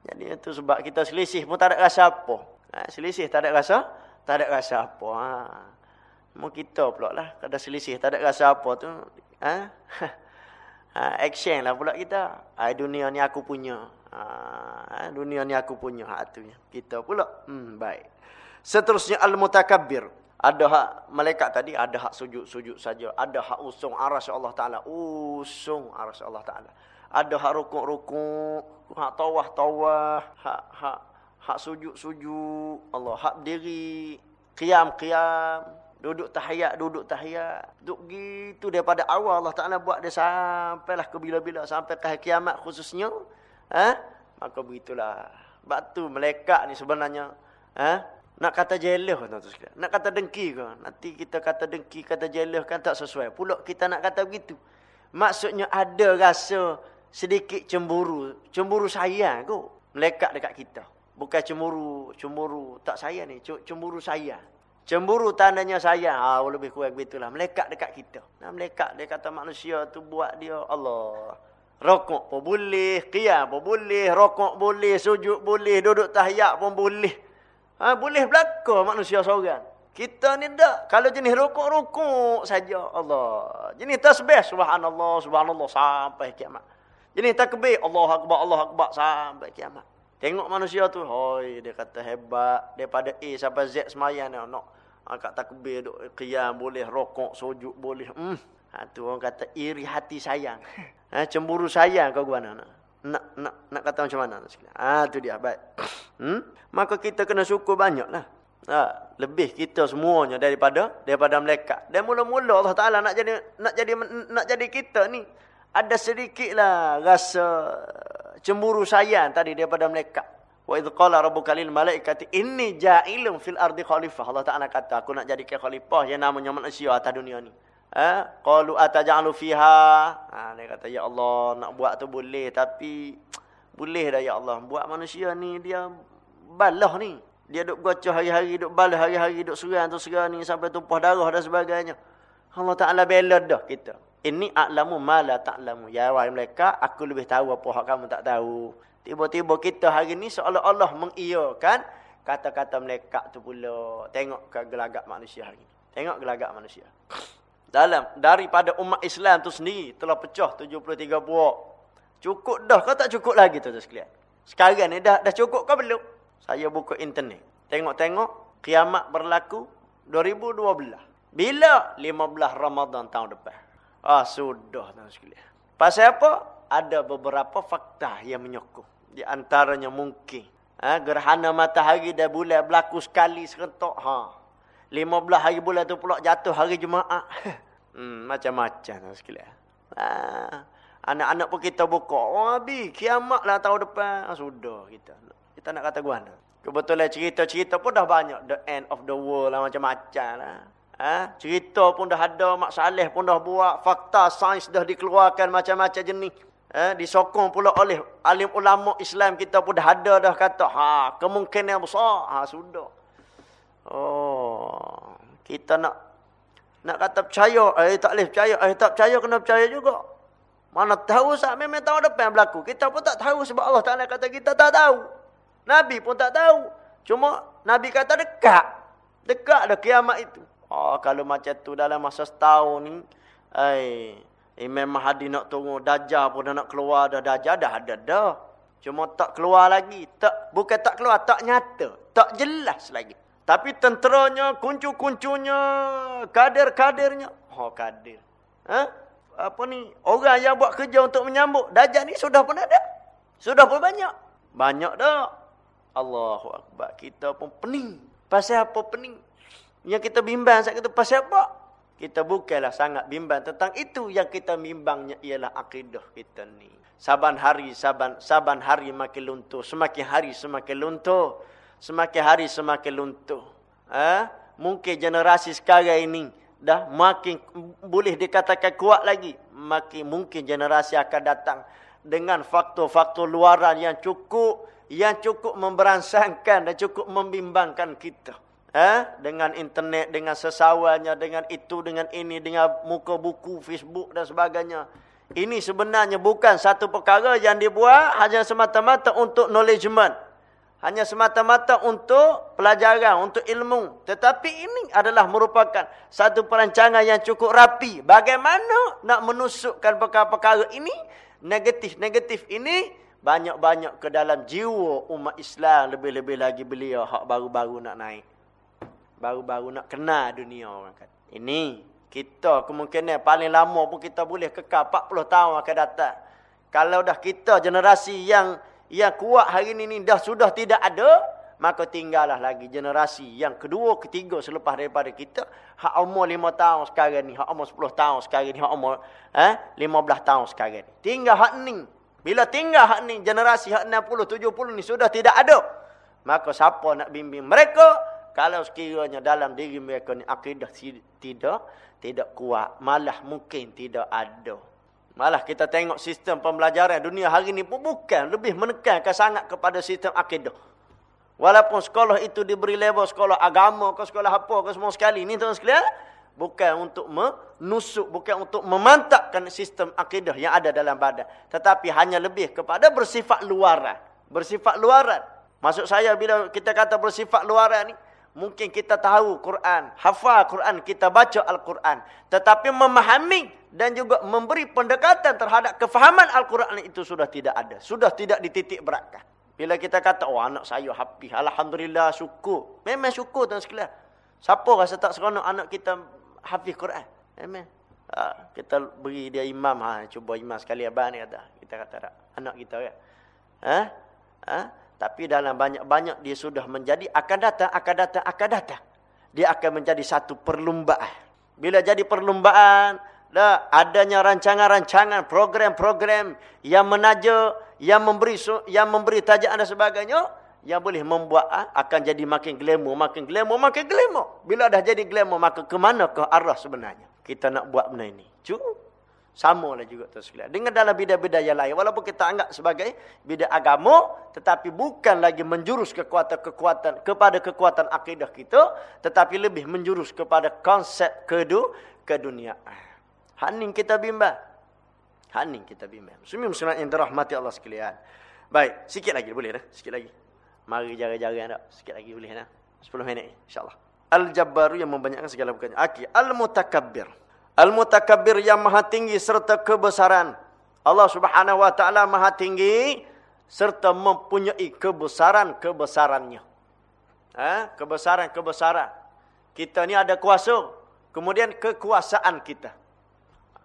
jadi itu sebab kita selisih pun tak ada rasa apa ha selisih tak ada rasa tak ada rasa apa ha mau kita pula lah. Kada selisih tak ada rasa apa tu. Ha? Ha action lah pula kita. Ha dunia ni aku punya. Ha dunia ni aku punya. Ha kita pula. Hmm baik. Seterusnya al mutakabbir ada hak malaikat tadi ada hak sujud-sujud saja. Ada hak usung arasy Allah Taala. Usung arasy Allah Taala. Ada hak rukuk-rukuk, hak tawah-tawah, hak hak hak sujud-sujud. Allah hak diri, qiyam-qiyam, duduk tahiyat, duduk tahiyat. Duduk gitu daripada awal Allah Taala buat dia sampailah ke bila-bila sampai ke kiamat khususnya. Ha? Maka begitulah. Batu malaikat ni sebenarnya, ha? Nak kata tuan tu. Nak kata dengki ke? Nanti kita kata dengki, kata jealous kan tak sesuai. Pula kita nak kata begitu. Maksudnya ada rasa sedikit cemburu. Cemburu sayang ke? Melekat dekat kita. Bukan cemburu, cemburu tak sayang ni. Cemburu sayang. Cemburu tandanya sayang. Ah, lebih kurang begitulah. Melekat dekat kita. Nah, melekat. Dia kata manusia tu buat dia. Allah. Rokok pun boleh. Qiyam pun boleh. Rokok boleh. Sujud boleh. Duduk tahiyat pun boleh. Ha, boleh belaka manusia seorang. Kita ni tak. Kalau jenis rukuk-rukuk saja. Allah. Jenis tasbih. Subhanallah. Subhanallah. Sampai kiamat. Jenis takbir. Allah Akbar. Allah Akbar. Sampai kiamat. Tengok manusia tu. Hoi. Dia kata hebat. Daripada A sampai Z semayan. Nak. Angkat takbir. Duk qiyam. Boleh rokok. Sujud. Boleh. Hmm. Ha, tu orang kata iri hati sayang. Ha, cemburu sayang kau gua nak nak nak nak kata macam mana Ah tu dia baik. Hmm? Maka kita kena syukur banyaklah. Ha, lebih kita semuanya daripada daripada malaikat. Dan mula-mula Allah Taala nak jadi nak jadi nak jadi kita ni ada sedikitlah rasa cemburu sayang tadi daripada malaikat. Wa idz qala rabbuka lil malaikati inni ja'ilun fil ardi khalifah. Allah Taala kata aku nak jadi khalifah yang namanya manusia atas dunia ni. Ha? Qalu ataj'alu fiha. Ha, dia kata ya Allah nak buat tu boleh tapi boleh dah ya Allah. Buat manusia ni dia balah ni. Dia duk gocah hari-hari, duk balah hari-hari, duk serang tu serang ni sampai tumpah darah dan sebagainya. Allah Taala bela dah kita. Ini a'lamu ma la ta'lamu. Ya wahai mereka, aku lebih tahu apa hak kamu tak tahu. Tiba-tiba kita hari ni seolah-olah mengiyakan kata-kata mereka tu pula. Tengok ke gelagak manusia hari ni. Tengok gelagak manusia dalam daripada umat Islam tu sendiri telah pecah 73 buah. Cukup dah kau tak cukup lagi tu sekalian. Sekarang ni dah dah cukup kau belum? Saya buka internet. Tengok-tengok kiamat berlaku 2012. Bila? 15 Ramadan tahun depan. Ah sudah tu sekalian. Pasal apa? Ada beberapa fakta yang menyokong. Di antaranya mungkin ha, gerhana matahari dan bulan berlaku sekali serentak. Ha, 15 hari bulan tu pula jatuh hari Jumaat. hmm, macam-macam lah sekalian. Ha, anak-anak pun kita buka. Oh, Abi, kiamat lah tahun depan. Ha, sudah kita. Kita nak kata guna. Kebetulan cerita-cerita pun dah banyak. The end of the world lah, macam-macam lah. Ha? Cerita pun dah ada, Mak Saleh pun dah buat. Fakta sains dah dikeluarkan macam-macam jenis. Ha? Disokong pula oleh alim ulama Islam kita pun dah ada dah kata. Ha, kemungkinan besar. Ha, sudah. Oh, kita nak nak kata percaya, eh tak boleh percaya, eh tak percaya kena percaya juga. Mana tahu sah memang tahu depan berlaku. Kita pun tak tahu sebab Allah Taala kata kita tak tahu. Nabi pun tak tahu. Cuma Nabi kata dekat. Dekat dah kiamat itu. Oh, kalau macam tu dalam masa setahun ni, eh Imam Mahdi nak tunggu. Dajjal pun nak keluar. Dah dajjal dah ada dah. Cuma tak keluar lagi. Tak Bukan tak keluar. Tak nyata. Tak jelas lagi. Tapi tenteranya, kuncu-kuncunya, kader-kadernya. Oh, kader. Ha? Apa ni? Orang yang buat kerja untuk menyambut. Dajjal ni sudah pun ada. Sudah pun banyak. Banyak dah. Allahu Akbar. Kita pun pening. Pasal apa pening? Yang kita bimbang saat itu pasal apa? Kita bukanlah sangat bimbang tentang itu. Yang kita bimbangnya ialah akidah kita ni. Saban hari, saban, saban hari makin luntur. Semakin hari semakin luntur. Semakin hari semakin luntur. Ha? Mungkin generasi sekarang ini dah makin boleh dikatakan kuat lagi. Makin mungkin generasi akan datang dengan faktor-faktor luaran yang cukup yang cukup memberansangkan dan cukup membimbangkan kita. Eh? Dengan internet, dengan sesawannya, dengan itu, dengan ini, dengan muka buku, Facebook dan sebagainya. Ini sebenarnya bukan satu perkara yang dibuat hanya semata-mata untuk knowledgement. Hanya semata-mata untuk pelajaran, untuk ilmu. Tetapi ini adalah merupakan satu perancangan yang cukup rapi. Bagaimana nak menusukkan perkara-perkara ini, negatif-negatif ini, banyak-banyak ke dalam jiwa umat Islam lebih-lebih lagi beliau hak baru-baru nak naik. Baru-baru nak kena dunia orang kata. Ini kita kemungkinan paling lama pun kita boleh kekal 40 tahun akan datang. Kalau dah kita generasi yang yang kuat hari ini dah sudah tidak ada, maka tinggallah lagi generasi yang kedua, ketiga selepas daripada kita. Hak umur 5 tahun sekarang ni, hak umur 10 tahun sekarang ni, hak umur eh, 15 tahun sekarang ni. Tinggal hak ni. Bila tinggal hak ni generasi hak 60 70 ni sudah tidak ada. Maka siapa nak bimbing mereka kalau sekiranya dalam diri mereka ni akidah tidak tidak kuat, malah mungkin tidak ada. Malah kita tengok sistem pembelajaran dunia hari ni pun bukan lebih menekankan sangat kepada sistem akidah. Walaupun sekolah itu diberi level sekolah agama ke sekolah apa ke semua sekali ni tuan sekalian bukan untuk menusuk, bukan untuk memantapkan sistem akidah yang ada dalam badan. Tetapi hanya lebih kepada bersifat luaran. Bersifat luaran. Maksud saya bila kita kata bersifat luaran ni, mungkin kita tahu Quran, hafal Quran, kita baca Al-Quran. Tetapi memahami dan juga memberi pendekatan terhadap kefahaman Al-Quran itu sudah tidak ada. Sudah tidak dititik beratkan. Bila kita kata, oh anak saya happy, Alhamdulillah syukur. Memang syukur tuan sekalian. Siapa rasa tak seronok anak kita hafiz Quran. Amen. Ha, kita beri dia imam ha cuba imam sekali abang ni kata. Kita kata tak anak kita kan. Ha? Ha? Tapi dalam banyak-banyak dia sudah menjadi akan datang akan datang akan datang. Dia akan menjadi satu perlumbaan. Bila jadi perlumbaan, dah adanya rancangan-rancangan, program-program yang menaja, yang memberi yang memberi tajaan dan sebagainya, yang boleh membuat ah, akan jadi makin glamour, makin glamour, makin glamour. Bila dah jadi glamour, maka ke mana ke arah sebenarnya? Kita nak buat benda ini. Cuk. Sama lah juga tuan sekalian. Dengan dalam bidang-bidang yang lain. Walaupun kita anggap sebagai bidang agama. Tetapi bukan lagi menjurus kekuatan-kekuatan kepada kekuatan akidah kita. Tetapi lebih menjurus kepada konsep kedu keduniaan. Haning kita bimbang. Haning kita bimbang. Muslim-muslim yang dirahmati Allah sekalian. Baik, sikit lagi boleh dah, sikit lagi. Mari jarang-jarang tak? Sikit lagi boleh tak? 10 minit insyaAllah. Al-Jabbaru yang membanyakkan segala bukannya. Aki. Al-Mutakabbir. Al-Mutakabbir yang maha tinggi serta kebesaran. Allah subhanahu wa ta'ala maha tinggi serta mempunyai kebesaran-kebesarannya. Ha? Kebesaran-kebesaran. Kita ni ada kuasa. Kemudian kekuasaan kita.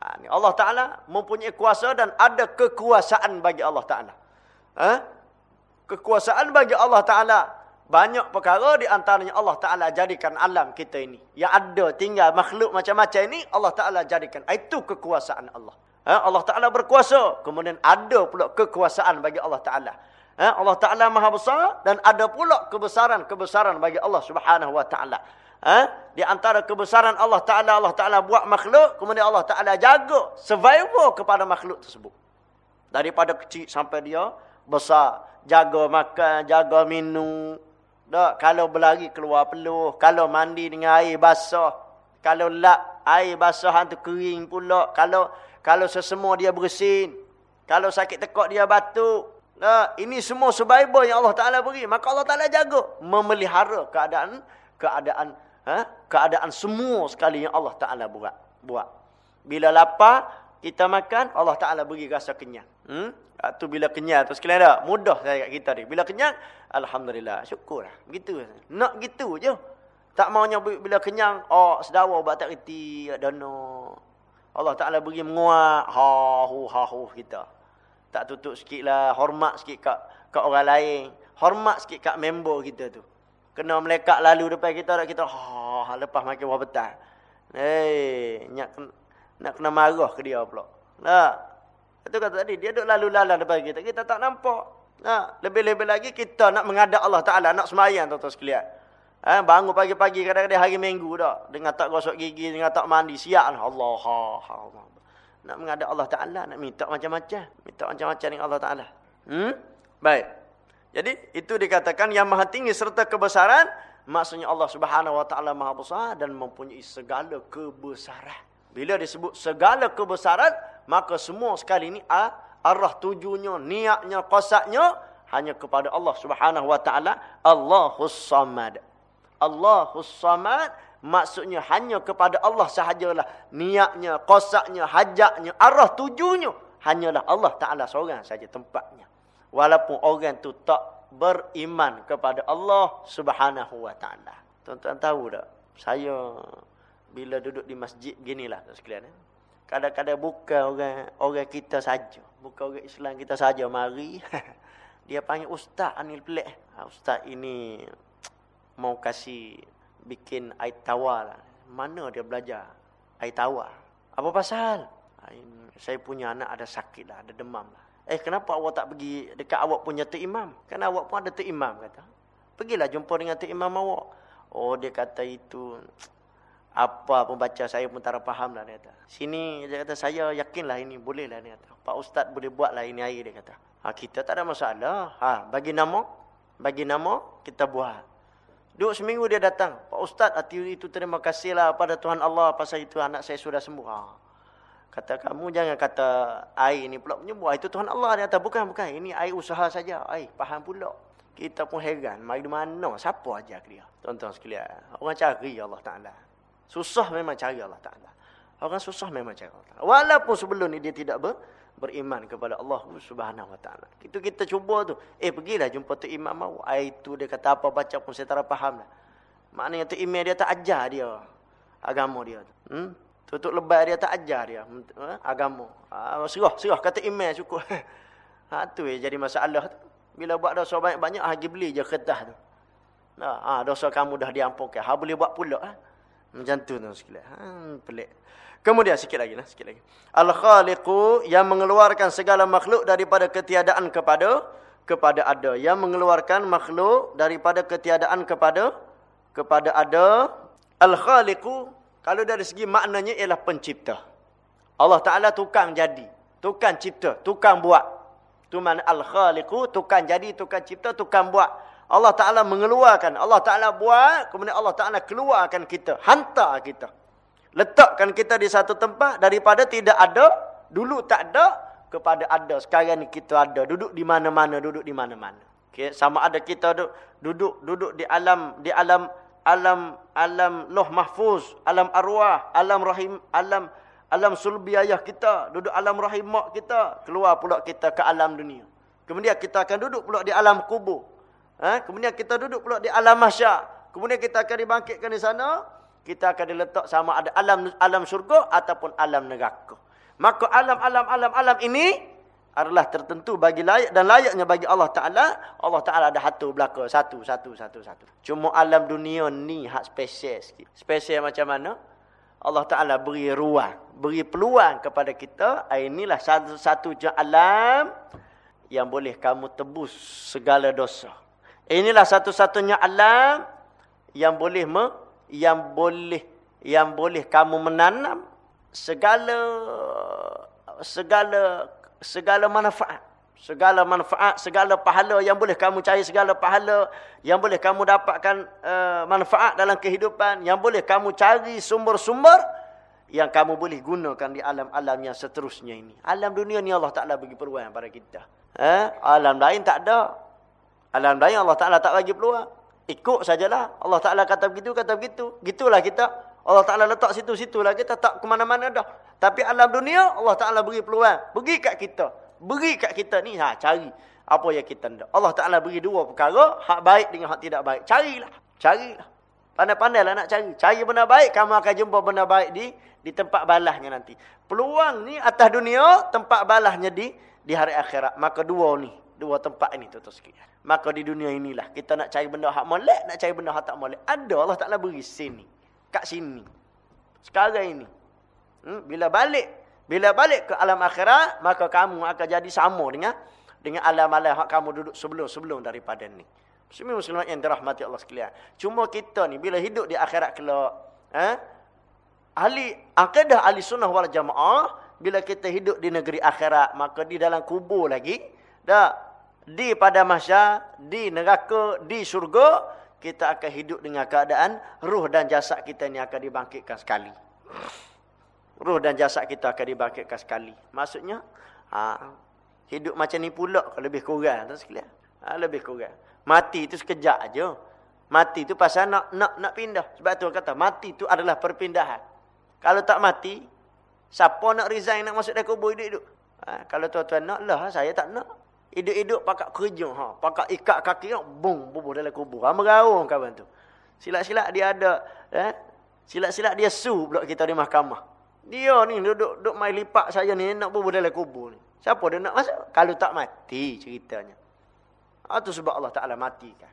Ha, Allah Ta'ala mempunyai kuasa dan ada kekuasaan bagi Allah Ta'ala. Ha? kekuasaan bagi Allah Ta'ala. Banyak perkara di antaranya Allah Ta'ala jadikan alam kita ini. Yang ada tinggal makhluk macam-macam ini, Allah Ta'ala jadikan. Itu kekuasaan Allah. Ha? Allah Ta'ala berkuasa. Kemudian ada pula kekuasaan bagi Allah Ta'ala. Ha? Allah Ta'ala maha besar dan ada pula kebesaran-kebesaran bagi Allah Subhanahu Wa Ta'ala. Ha? Di antara kebesaran Allah Ta'ala, Allah Ta'ala buat makhluk. Kemudian Allah Ta'ala jaga survival kepada makhluk tersebut. Daripada kecil sampai dia besar jaga makan, jaga minum. Tak, kalau berlari keluar peluh, kalau mandi dengan air basah, kalau lap air basah hantu kering pula, kalau kalau sesemua dia bersin, kalau sakit tekak dia batuk. Tak, ini semua survival yang Allah Taala beri, maka Allah Taala jaga memelihara keadaan keadaan ha? keadaan semua sekali yang Allah Taala buat. Buat. Bila lapar, Kita makan, Allah Ta'ala beri rasa kenyang. Hmm? Tu bila kenyang tu sekalian dah. Mudah saya kat kita ni. Bila kenyang, Alhamdulillah. Syukurlah. Begitu. Nak gitu je. Tak maunya bila kenyang, oh sedawa buat tak reti, dana. Allah Ta'ala beri menguat, ha-hu, ha-hu kita. Tak tutup sikit lah, hormat sikit kat, kat orang lain. Hormat sikit kat member kita tu. Kena melekat lalu depan kita, kita ha, lepas makin buah petang. Hei, nak, nak kena marah ke dia pula. Nah, itu kata tadi, dia duduk lalu-lalang depan kita, kita tak nampak. Nah, lebih-lebih lagi kita nak menghadap Allah Ta'ala, nak semayang tuan-tuan sekalian. Eh, bangun pagi-pagi kadang-kadang hari minggu dah. Dengan tak gosok gigi, dengan tak mandi. Siap lah. Allah. Allah. Nak mengadap Allah Ta'ala. Nak minta macam-macam. Minta macam-macam dengan Allah Ta'ala. Hmm? Baik. Jadi, itu dikatakan yang maha tinggi serta kebesaran. Maksudnya Allah Subhanahu Wa Ta'ala maha besar dan mempunyai segala kebesaran. Bila disebut segala kebesaran, maka semua sekali ini arah tujunya, niatnya, kosaknya hanya kepada Allah Subhanahu Wa Ta'ala. Allahus Samad. Allahus Samad maksudnya hanya kepada Allah sahajalah niatnya, qasaknya, hajatnya, arah tujunya hanyalah Allah Taala seorang saja tempatnya. Walaupun orang tu tak beriman kepada Allah Subhanahu wa taala. Tuan-tuan tahu tak? Saya bila duduk di masjid beginilah sekalian eh. Kadang-kadang bukan orang orang kita saja, bukan orang Islam kita saja mari. Dia panggil ustaz Anil Pelik. Ha, ustaz ini mau kasih bikin air tawar lah. Mana dia belajar air tawar? Apa pasal? Saya punya anak ada sakit lah, ada demam lah. Eh kenapa awak tak pergi dekat awak punya tu imam? Kan awak pun ada tu imam kata. Pergilah jumpa dengan tu imam awak. Oh dia kata itu apa pun baca saya pun tak faham lah dia kata. Sini dia kata saya yakinlah ini boleh lah dia kata. Pak Ustaz boleh buat lah ini air dia kata. Ha, kita tak ada masalah. Ha, bagi nama, bagi nama kita buat. Dua seminggu dia datang. Pak Ustaz, hati itu terima kasihlah pada Tuhan Allah. Pasal itu anak saya sudah sembuh. Ha. Kata kamu jangan kata air ini pula penyembuh. Itu Tuhan Allah. Dia kata bukan, bukan. Ini air usaha saja. Air, faham pula. Kita pun heran. Mari mana? Siapa ajak dia? Tuan-tuan sekalian. Orang cari Allah Ta'ala. Susah memang cari Allah Ta'ala. Orang susah memang cari Allah Ta'ala. Walaupun sebelum ni dia tidak ber beriman kepada Allah Subhanahu wa taala. Itu kita cuba tu. Eh pergilah jumpa tu imam mau. Ai tu dia kata apa baca pun saya tak faham lah. Maknanya tu imam dia tak ajar dia agama dia tu. Hmm? Tutup lebay dia tak ajar dia hmm? agama. Ah serah serah kata imam cukup. ha tu je jadi masalah tu. Bila buat dosa banyak-banyak hagi beli je kertas tu. Nah, ha, dosa kamu dah diampunkan. Ha boleh buat pula ha. Macam tu tu sekali. Ha pelik. Kemudian sikit lagi lah, sikit lagi. Al-Khaliqu yang mengeluarkan segala makhluk daripada ketiadaan kepada kepada ada. Yang mengeluarkan makhluk daripada ketiadaan kepada kepada ada. Al-Khaliqu kalau dari segi maknanya ialah pencipta. Allah Taala tukang jadi, tukang cipta, tukang buat. Tu makna Al-Khaliqu tukang jadi, tukang cipta, tukang buat. Allah Taala mengeluarkan, Allah Taala buat, kemudian Allah Taala keluarkan kita, hantar kita. Letakkan kita di satu tempat daripada tidak ada, dulu tak ada, kepada ada. Sekarang ni kita ada, duduk di mana-mana, duduk di mana-mana. Okay. Sama ada kita duduk, duduk duduk di alam di alam alam alam loh mahfuz, alam arwah, alam rahim, alam alam sulbi ayah kita, duduk alam rahim mak kita, keluar pula kita ke alam dunia. Kemudian kita akan duduk pula di alam kubur. Ha? Kemudian kita duduk pula di alam mahsyar. Kemudian kita akan dibangkitkan di sana kita akan diletak sama ada alam alam syurga ataupun alam neraka. Maka alam-alam alam-alam ini adalah tertentu bagi layak dan layaknya bagi Allah Taala. Allah Taala ada satu belaka, satu satu satu satu. Cuma alam dunia ni hak spesial sikit. Spesial macam mana? Allah Taala beri ruang, beri peluang kepada kita. Inilah satu-satu alam yang boleh kamu tebus segala dosa. Inilah satu-satunya alam yang boleh me yang boleh yang boleh kamu menanam segala segala segala manfaat segala manfaat segala pahala yang boleh kamu cari segala pahala yang boleh kamu dapatkan uh, manfaat dalam kehidupan yang boleh kamu cari sumber-sumber yang kamu boleh gunakan di alam-alam yang seterusnya ini. Alam dunia ni Allah Taala bagi peluang pada kita. Eh alam lain tak ada alam lain Allah Taala tak bagi peluang Ikut sajalah. Allah Ta'ala kata begitu, kata begitu. Gitulah kita. Allah Ta'ala letak situ-situlah. Kita tak ke mana-mana dah. Tapi alam dunia, Allah Ta'ala beri peluang. Beri kat kita. Beri kat kita ni, ha, cari. Apa yang kita nak. Allah Ta'ala beri dua perkara, hak baik dengan hak tidak baik. Carilah. Carilah. Pandai-pandailah nak cari. Cari benda baik, kamu akan jumpa benda baik di di tempat balasnya nanti. Peluang ni atas dunia, tempat balasnya di di hari akhirat. Maka dua ni, dua tempat ini tuan-tuan sekalian. Maka di dunia inilah kita nak cari benda hak molek, nak cari benda hak tak molek. Ada Allah Taala beri sini. Kat sini. Sekarang ini. Hmm? Bila balik, bila balik ke alam akhirat, maka kamu akan jadi sama dengan dengan alam-alam hak kamu duduk sebelum-sebelum daripada ni. Muslimin muslimat yang dirahmati Allah sekalian. Cuma kita ni bila hidup di akhirat kelak, eh? Ahli akidah ahli sunnah wal jamaah bila kita hidup di negeri akhirat, maka di dalam kubur lagi, dah di pada masa di neraka, di syurga, kita akan hidup dengan keadaan ruh dan jasad kita ni akan dibangkitkan sekali. Ruh dan jasad kita akan dibangkitkan sekali. Maksudnya, ha, hidup macam ni pula lebih kurang. Tak sekalian? Ha, lebih kurang. Mati itu sekejap aja. Mati itu pasal nak nak nak pindah. Sebab tu kata, mati itu adalah perpindahan. Kalau tak mati, siapa nak resign nak masuk dalam kubur hidup-hidup? Ha, kalau tuan-tuan nak, lah saya tak nak. Hidup-hidup pakat kerja. Ha, pakat ikat kaki, bung, bubur dalam kubur. Ha, meraung kawan tu. Silap-silap dia ada. Eh? Silap-silap dia su pula kita di mahkamah. Dia ni duduk duduk mai lipat saya ni nak bubur dalam kubur ni. Siapa dia nak masuk? Kalau tak mati ceritanya. Ha, sebab Allah Ta'ala matikan.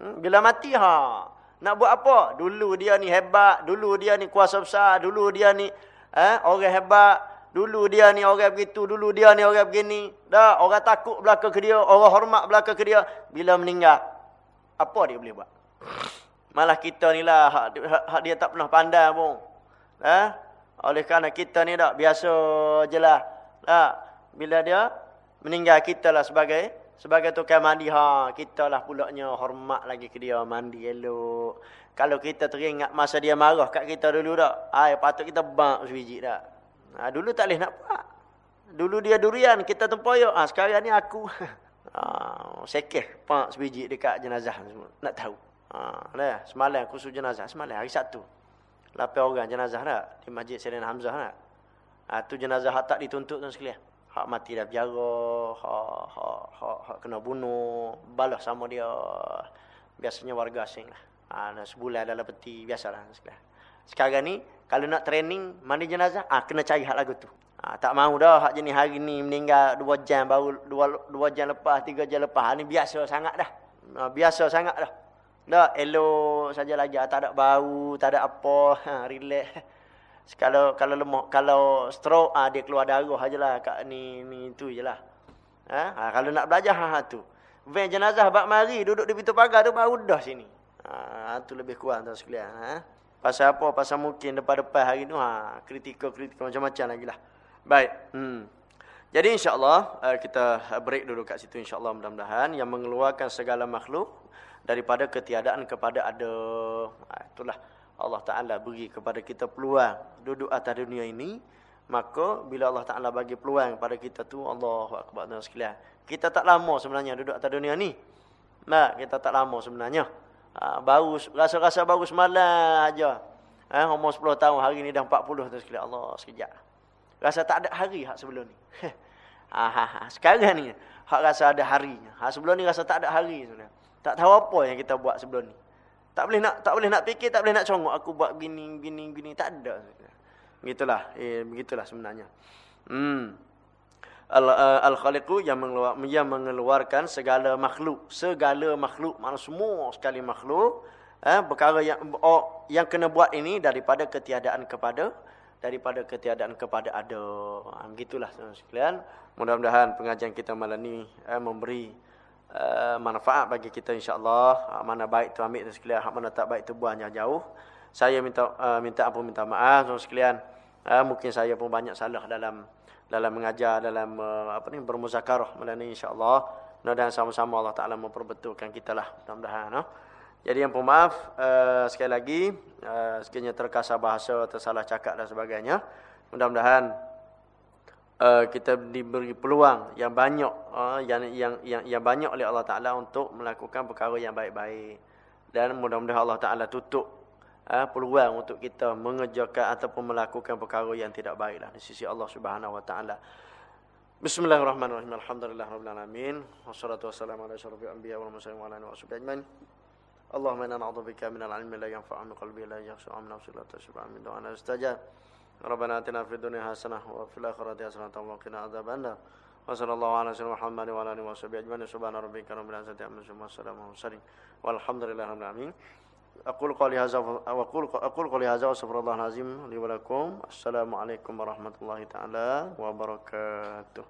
Hmm? Bila mati, ha, nak buat apa? Dulu dia ni hebat. Dulu dia ni kuasa besar. Dulu dia ni eh, orang hebat. Dulu dia ni orang begitu. Dulu dia ni orang begini. Dah, orang takut belakang ke dia. Orang hormat belakang ke dia. Bila meninggal, apa dia boleh buat? Malah kita ni lah, hak, hak, dia tak pernah pandai pun. Eh? Oleh kerana kita ni tak biasa je lah. Ha, bila dia meninggal kita lah sebagai sebagai tukang mandi. Ha, kita lah pulaknya hormat lagi ke dia mandi elok. Kalau kita teringat masa dia marah kat kita dulu tak. Ha, patut kita bak sebiji tak. Ha, dulu tak boleh nak buat. Dulu dia durian kita tempoyok. Ha, sekarang ni aku. Ha, sekeh pak sebiji dekat jenazah. Nak tahu. Ha, lah, semalam aku suruh jenazah. Semalam hari Sabtu. Lapan orang jenazah nak di Masjid Sayyidina Hamzah nak. Ha, tu jenazah hak tak dituntut tuan sekalian. Hak mati dah penjara, hak, hak, hak, hak kena bunuh, balas sama dia. Biasanya warga asing lah. Ha, sebulan dalam peti, biasalah sekalian. Sekarang ni, kalau nak training mandi jenazah, ah kena cari hak lagu tu. Ha, tak mahu dah hak jenis hari ni meninggal dua jam, baru dua, dua jam lepas, tiga jam lepas. Ha, ni biasa sangat dah. Ha, biasa sangat dah. Tak, elok saja lagi. Tak ada bau, tak ada apa. Ha, relax. Kalau kalau lemah, kalau stroke, ah dia keluar darah ajalah kat ni ni tu jelah. Ha? ha kalau nak belajar ha, ha tu. Van jenazah bab mari duduk di pintu pagar tu baru dah sini. Ha, tu lebih kurang tuan sekalian, ha. Pasal apa? Pasal mungkin depan-depan hari tu ha kritikal-kritikal macam-macam lagi lah. Baik. Hmm. Jadi insya-Allah uh, kita break dulu kat situ insya-Allah mudah-mudahan yang mengeluarkan segala makhluk daripada ketiadaan kepada ada. Ha, itulah Allah Ta'ala beri kepada kita peluang duduk atas dunia ini. Maka bila Allah Ta'ala bagi peluang pada kita tu Allah dan sekalian. Kita tak lama sebenarnya duduk atas dunia ni. Nah, kita tak lama sebenarnya. Ha, baru rasa-rasa baru semalam aja. Ha, umur 10 tahun hari ni dah 40 tu sekalian. Allah sekejap. Rasa tak ada hari hak sebelum ni. ha, ha, ha. Sekarang ni hak rasa ada harinya. Ha, sebelum ni rasa tak ada hari sebenarnya. Tak tahu apa yang kita buat sebelum ni. Tak boleh nak tak boleh nak fikir, tak boleh nak congok aku buat gini gini gini tak ada. Begitulah, eh begitulah sebenarnya. Hmm. Uh, yang, mengeluar, yang mengeluarkan segala makhluk, segala makhluk, mana semua sekali makhluk, eh, perkara yang oh, yang kena buat ini daripada ketiadaan kepada daripada ketiadaan kepada ada. Ha, begitulah sekalian. Mudah-mudahan pengajian kita malam ni eh, memberi uh, manfaat bagi kita insya-Allah. Uh, mana baik tu ambil sekalian, hak mana tak baik tu buang jauh. Saya minta uh, minta ampun minta maaf sekalian. Uh, mungkin saya pun banyak salah dalam dalam mengajar dalam uh, apa ni bermuzakarah malam ni insya-Allah. Mudah-mudahan sama-sama Allah Taala memperbetulkan kita lah mudah-mudahan no? Jadi yang pemaaf uh, sekali lagi uh, sekiranya terkasar bahasa tersalah cakap dan sebagainya. Mudah-mudahan uh, kita diberi peluang yang banyak uh, yang yang yang yang banyak oleh Allah Taala untuk melakukan perkara yang baik-baik dan mudah-mudahan Allah Taala tutup uh, peluang untuk kita mengerjakan ataupun melakukan perkara yang tidak baiklah di sisi Allah Subhanahu wa taala. Bismillahirrahmanirrahim. Alhamdulillahirabbil alamin. Wassalatu wassalamu ala asyrofil anbiya wal mursalin wa ala alihi ajmain. Allahumma inna na'udzubika minal ilmi la yanfa'u min qalbi la yakhsha min nafsi la tashba' min du'ana istajab. Rabbana atina fid dunya hasanah wa fil akhirati hasanah wa qina adzabannar. Wa sallallahu ala sayyidina Muhammad wa ala alihi washabihi ajmain. Subhana rabbika rabbil izzati amma yasifun wa salamun alal mursalin. Walhamdulillahirabbil alamin. أقول قولي هذا وأقول أقول قولي هذا وأستغفر الله العظيم لي ولكم السلام عليكم ورحمة الله تعالى وبركاته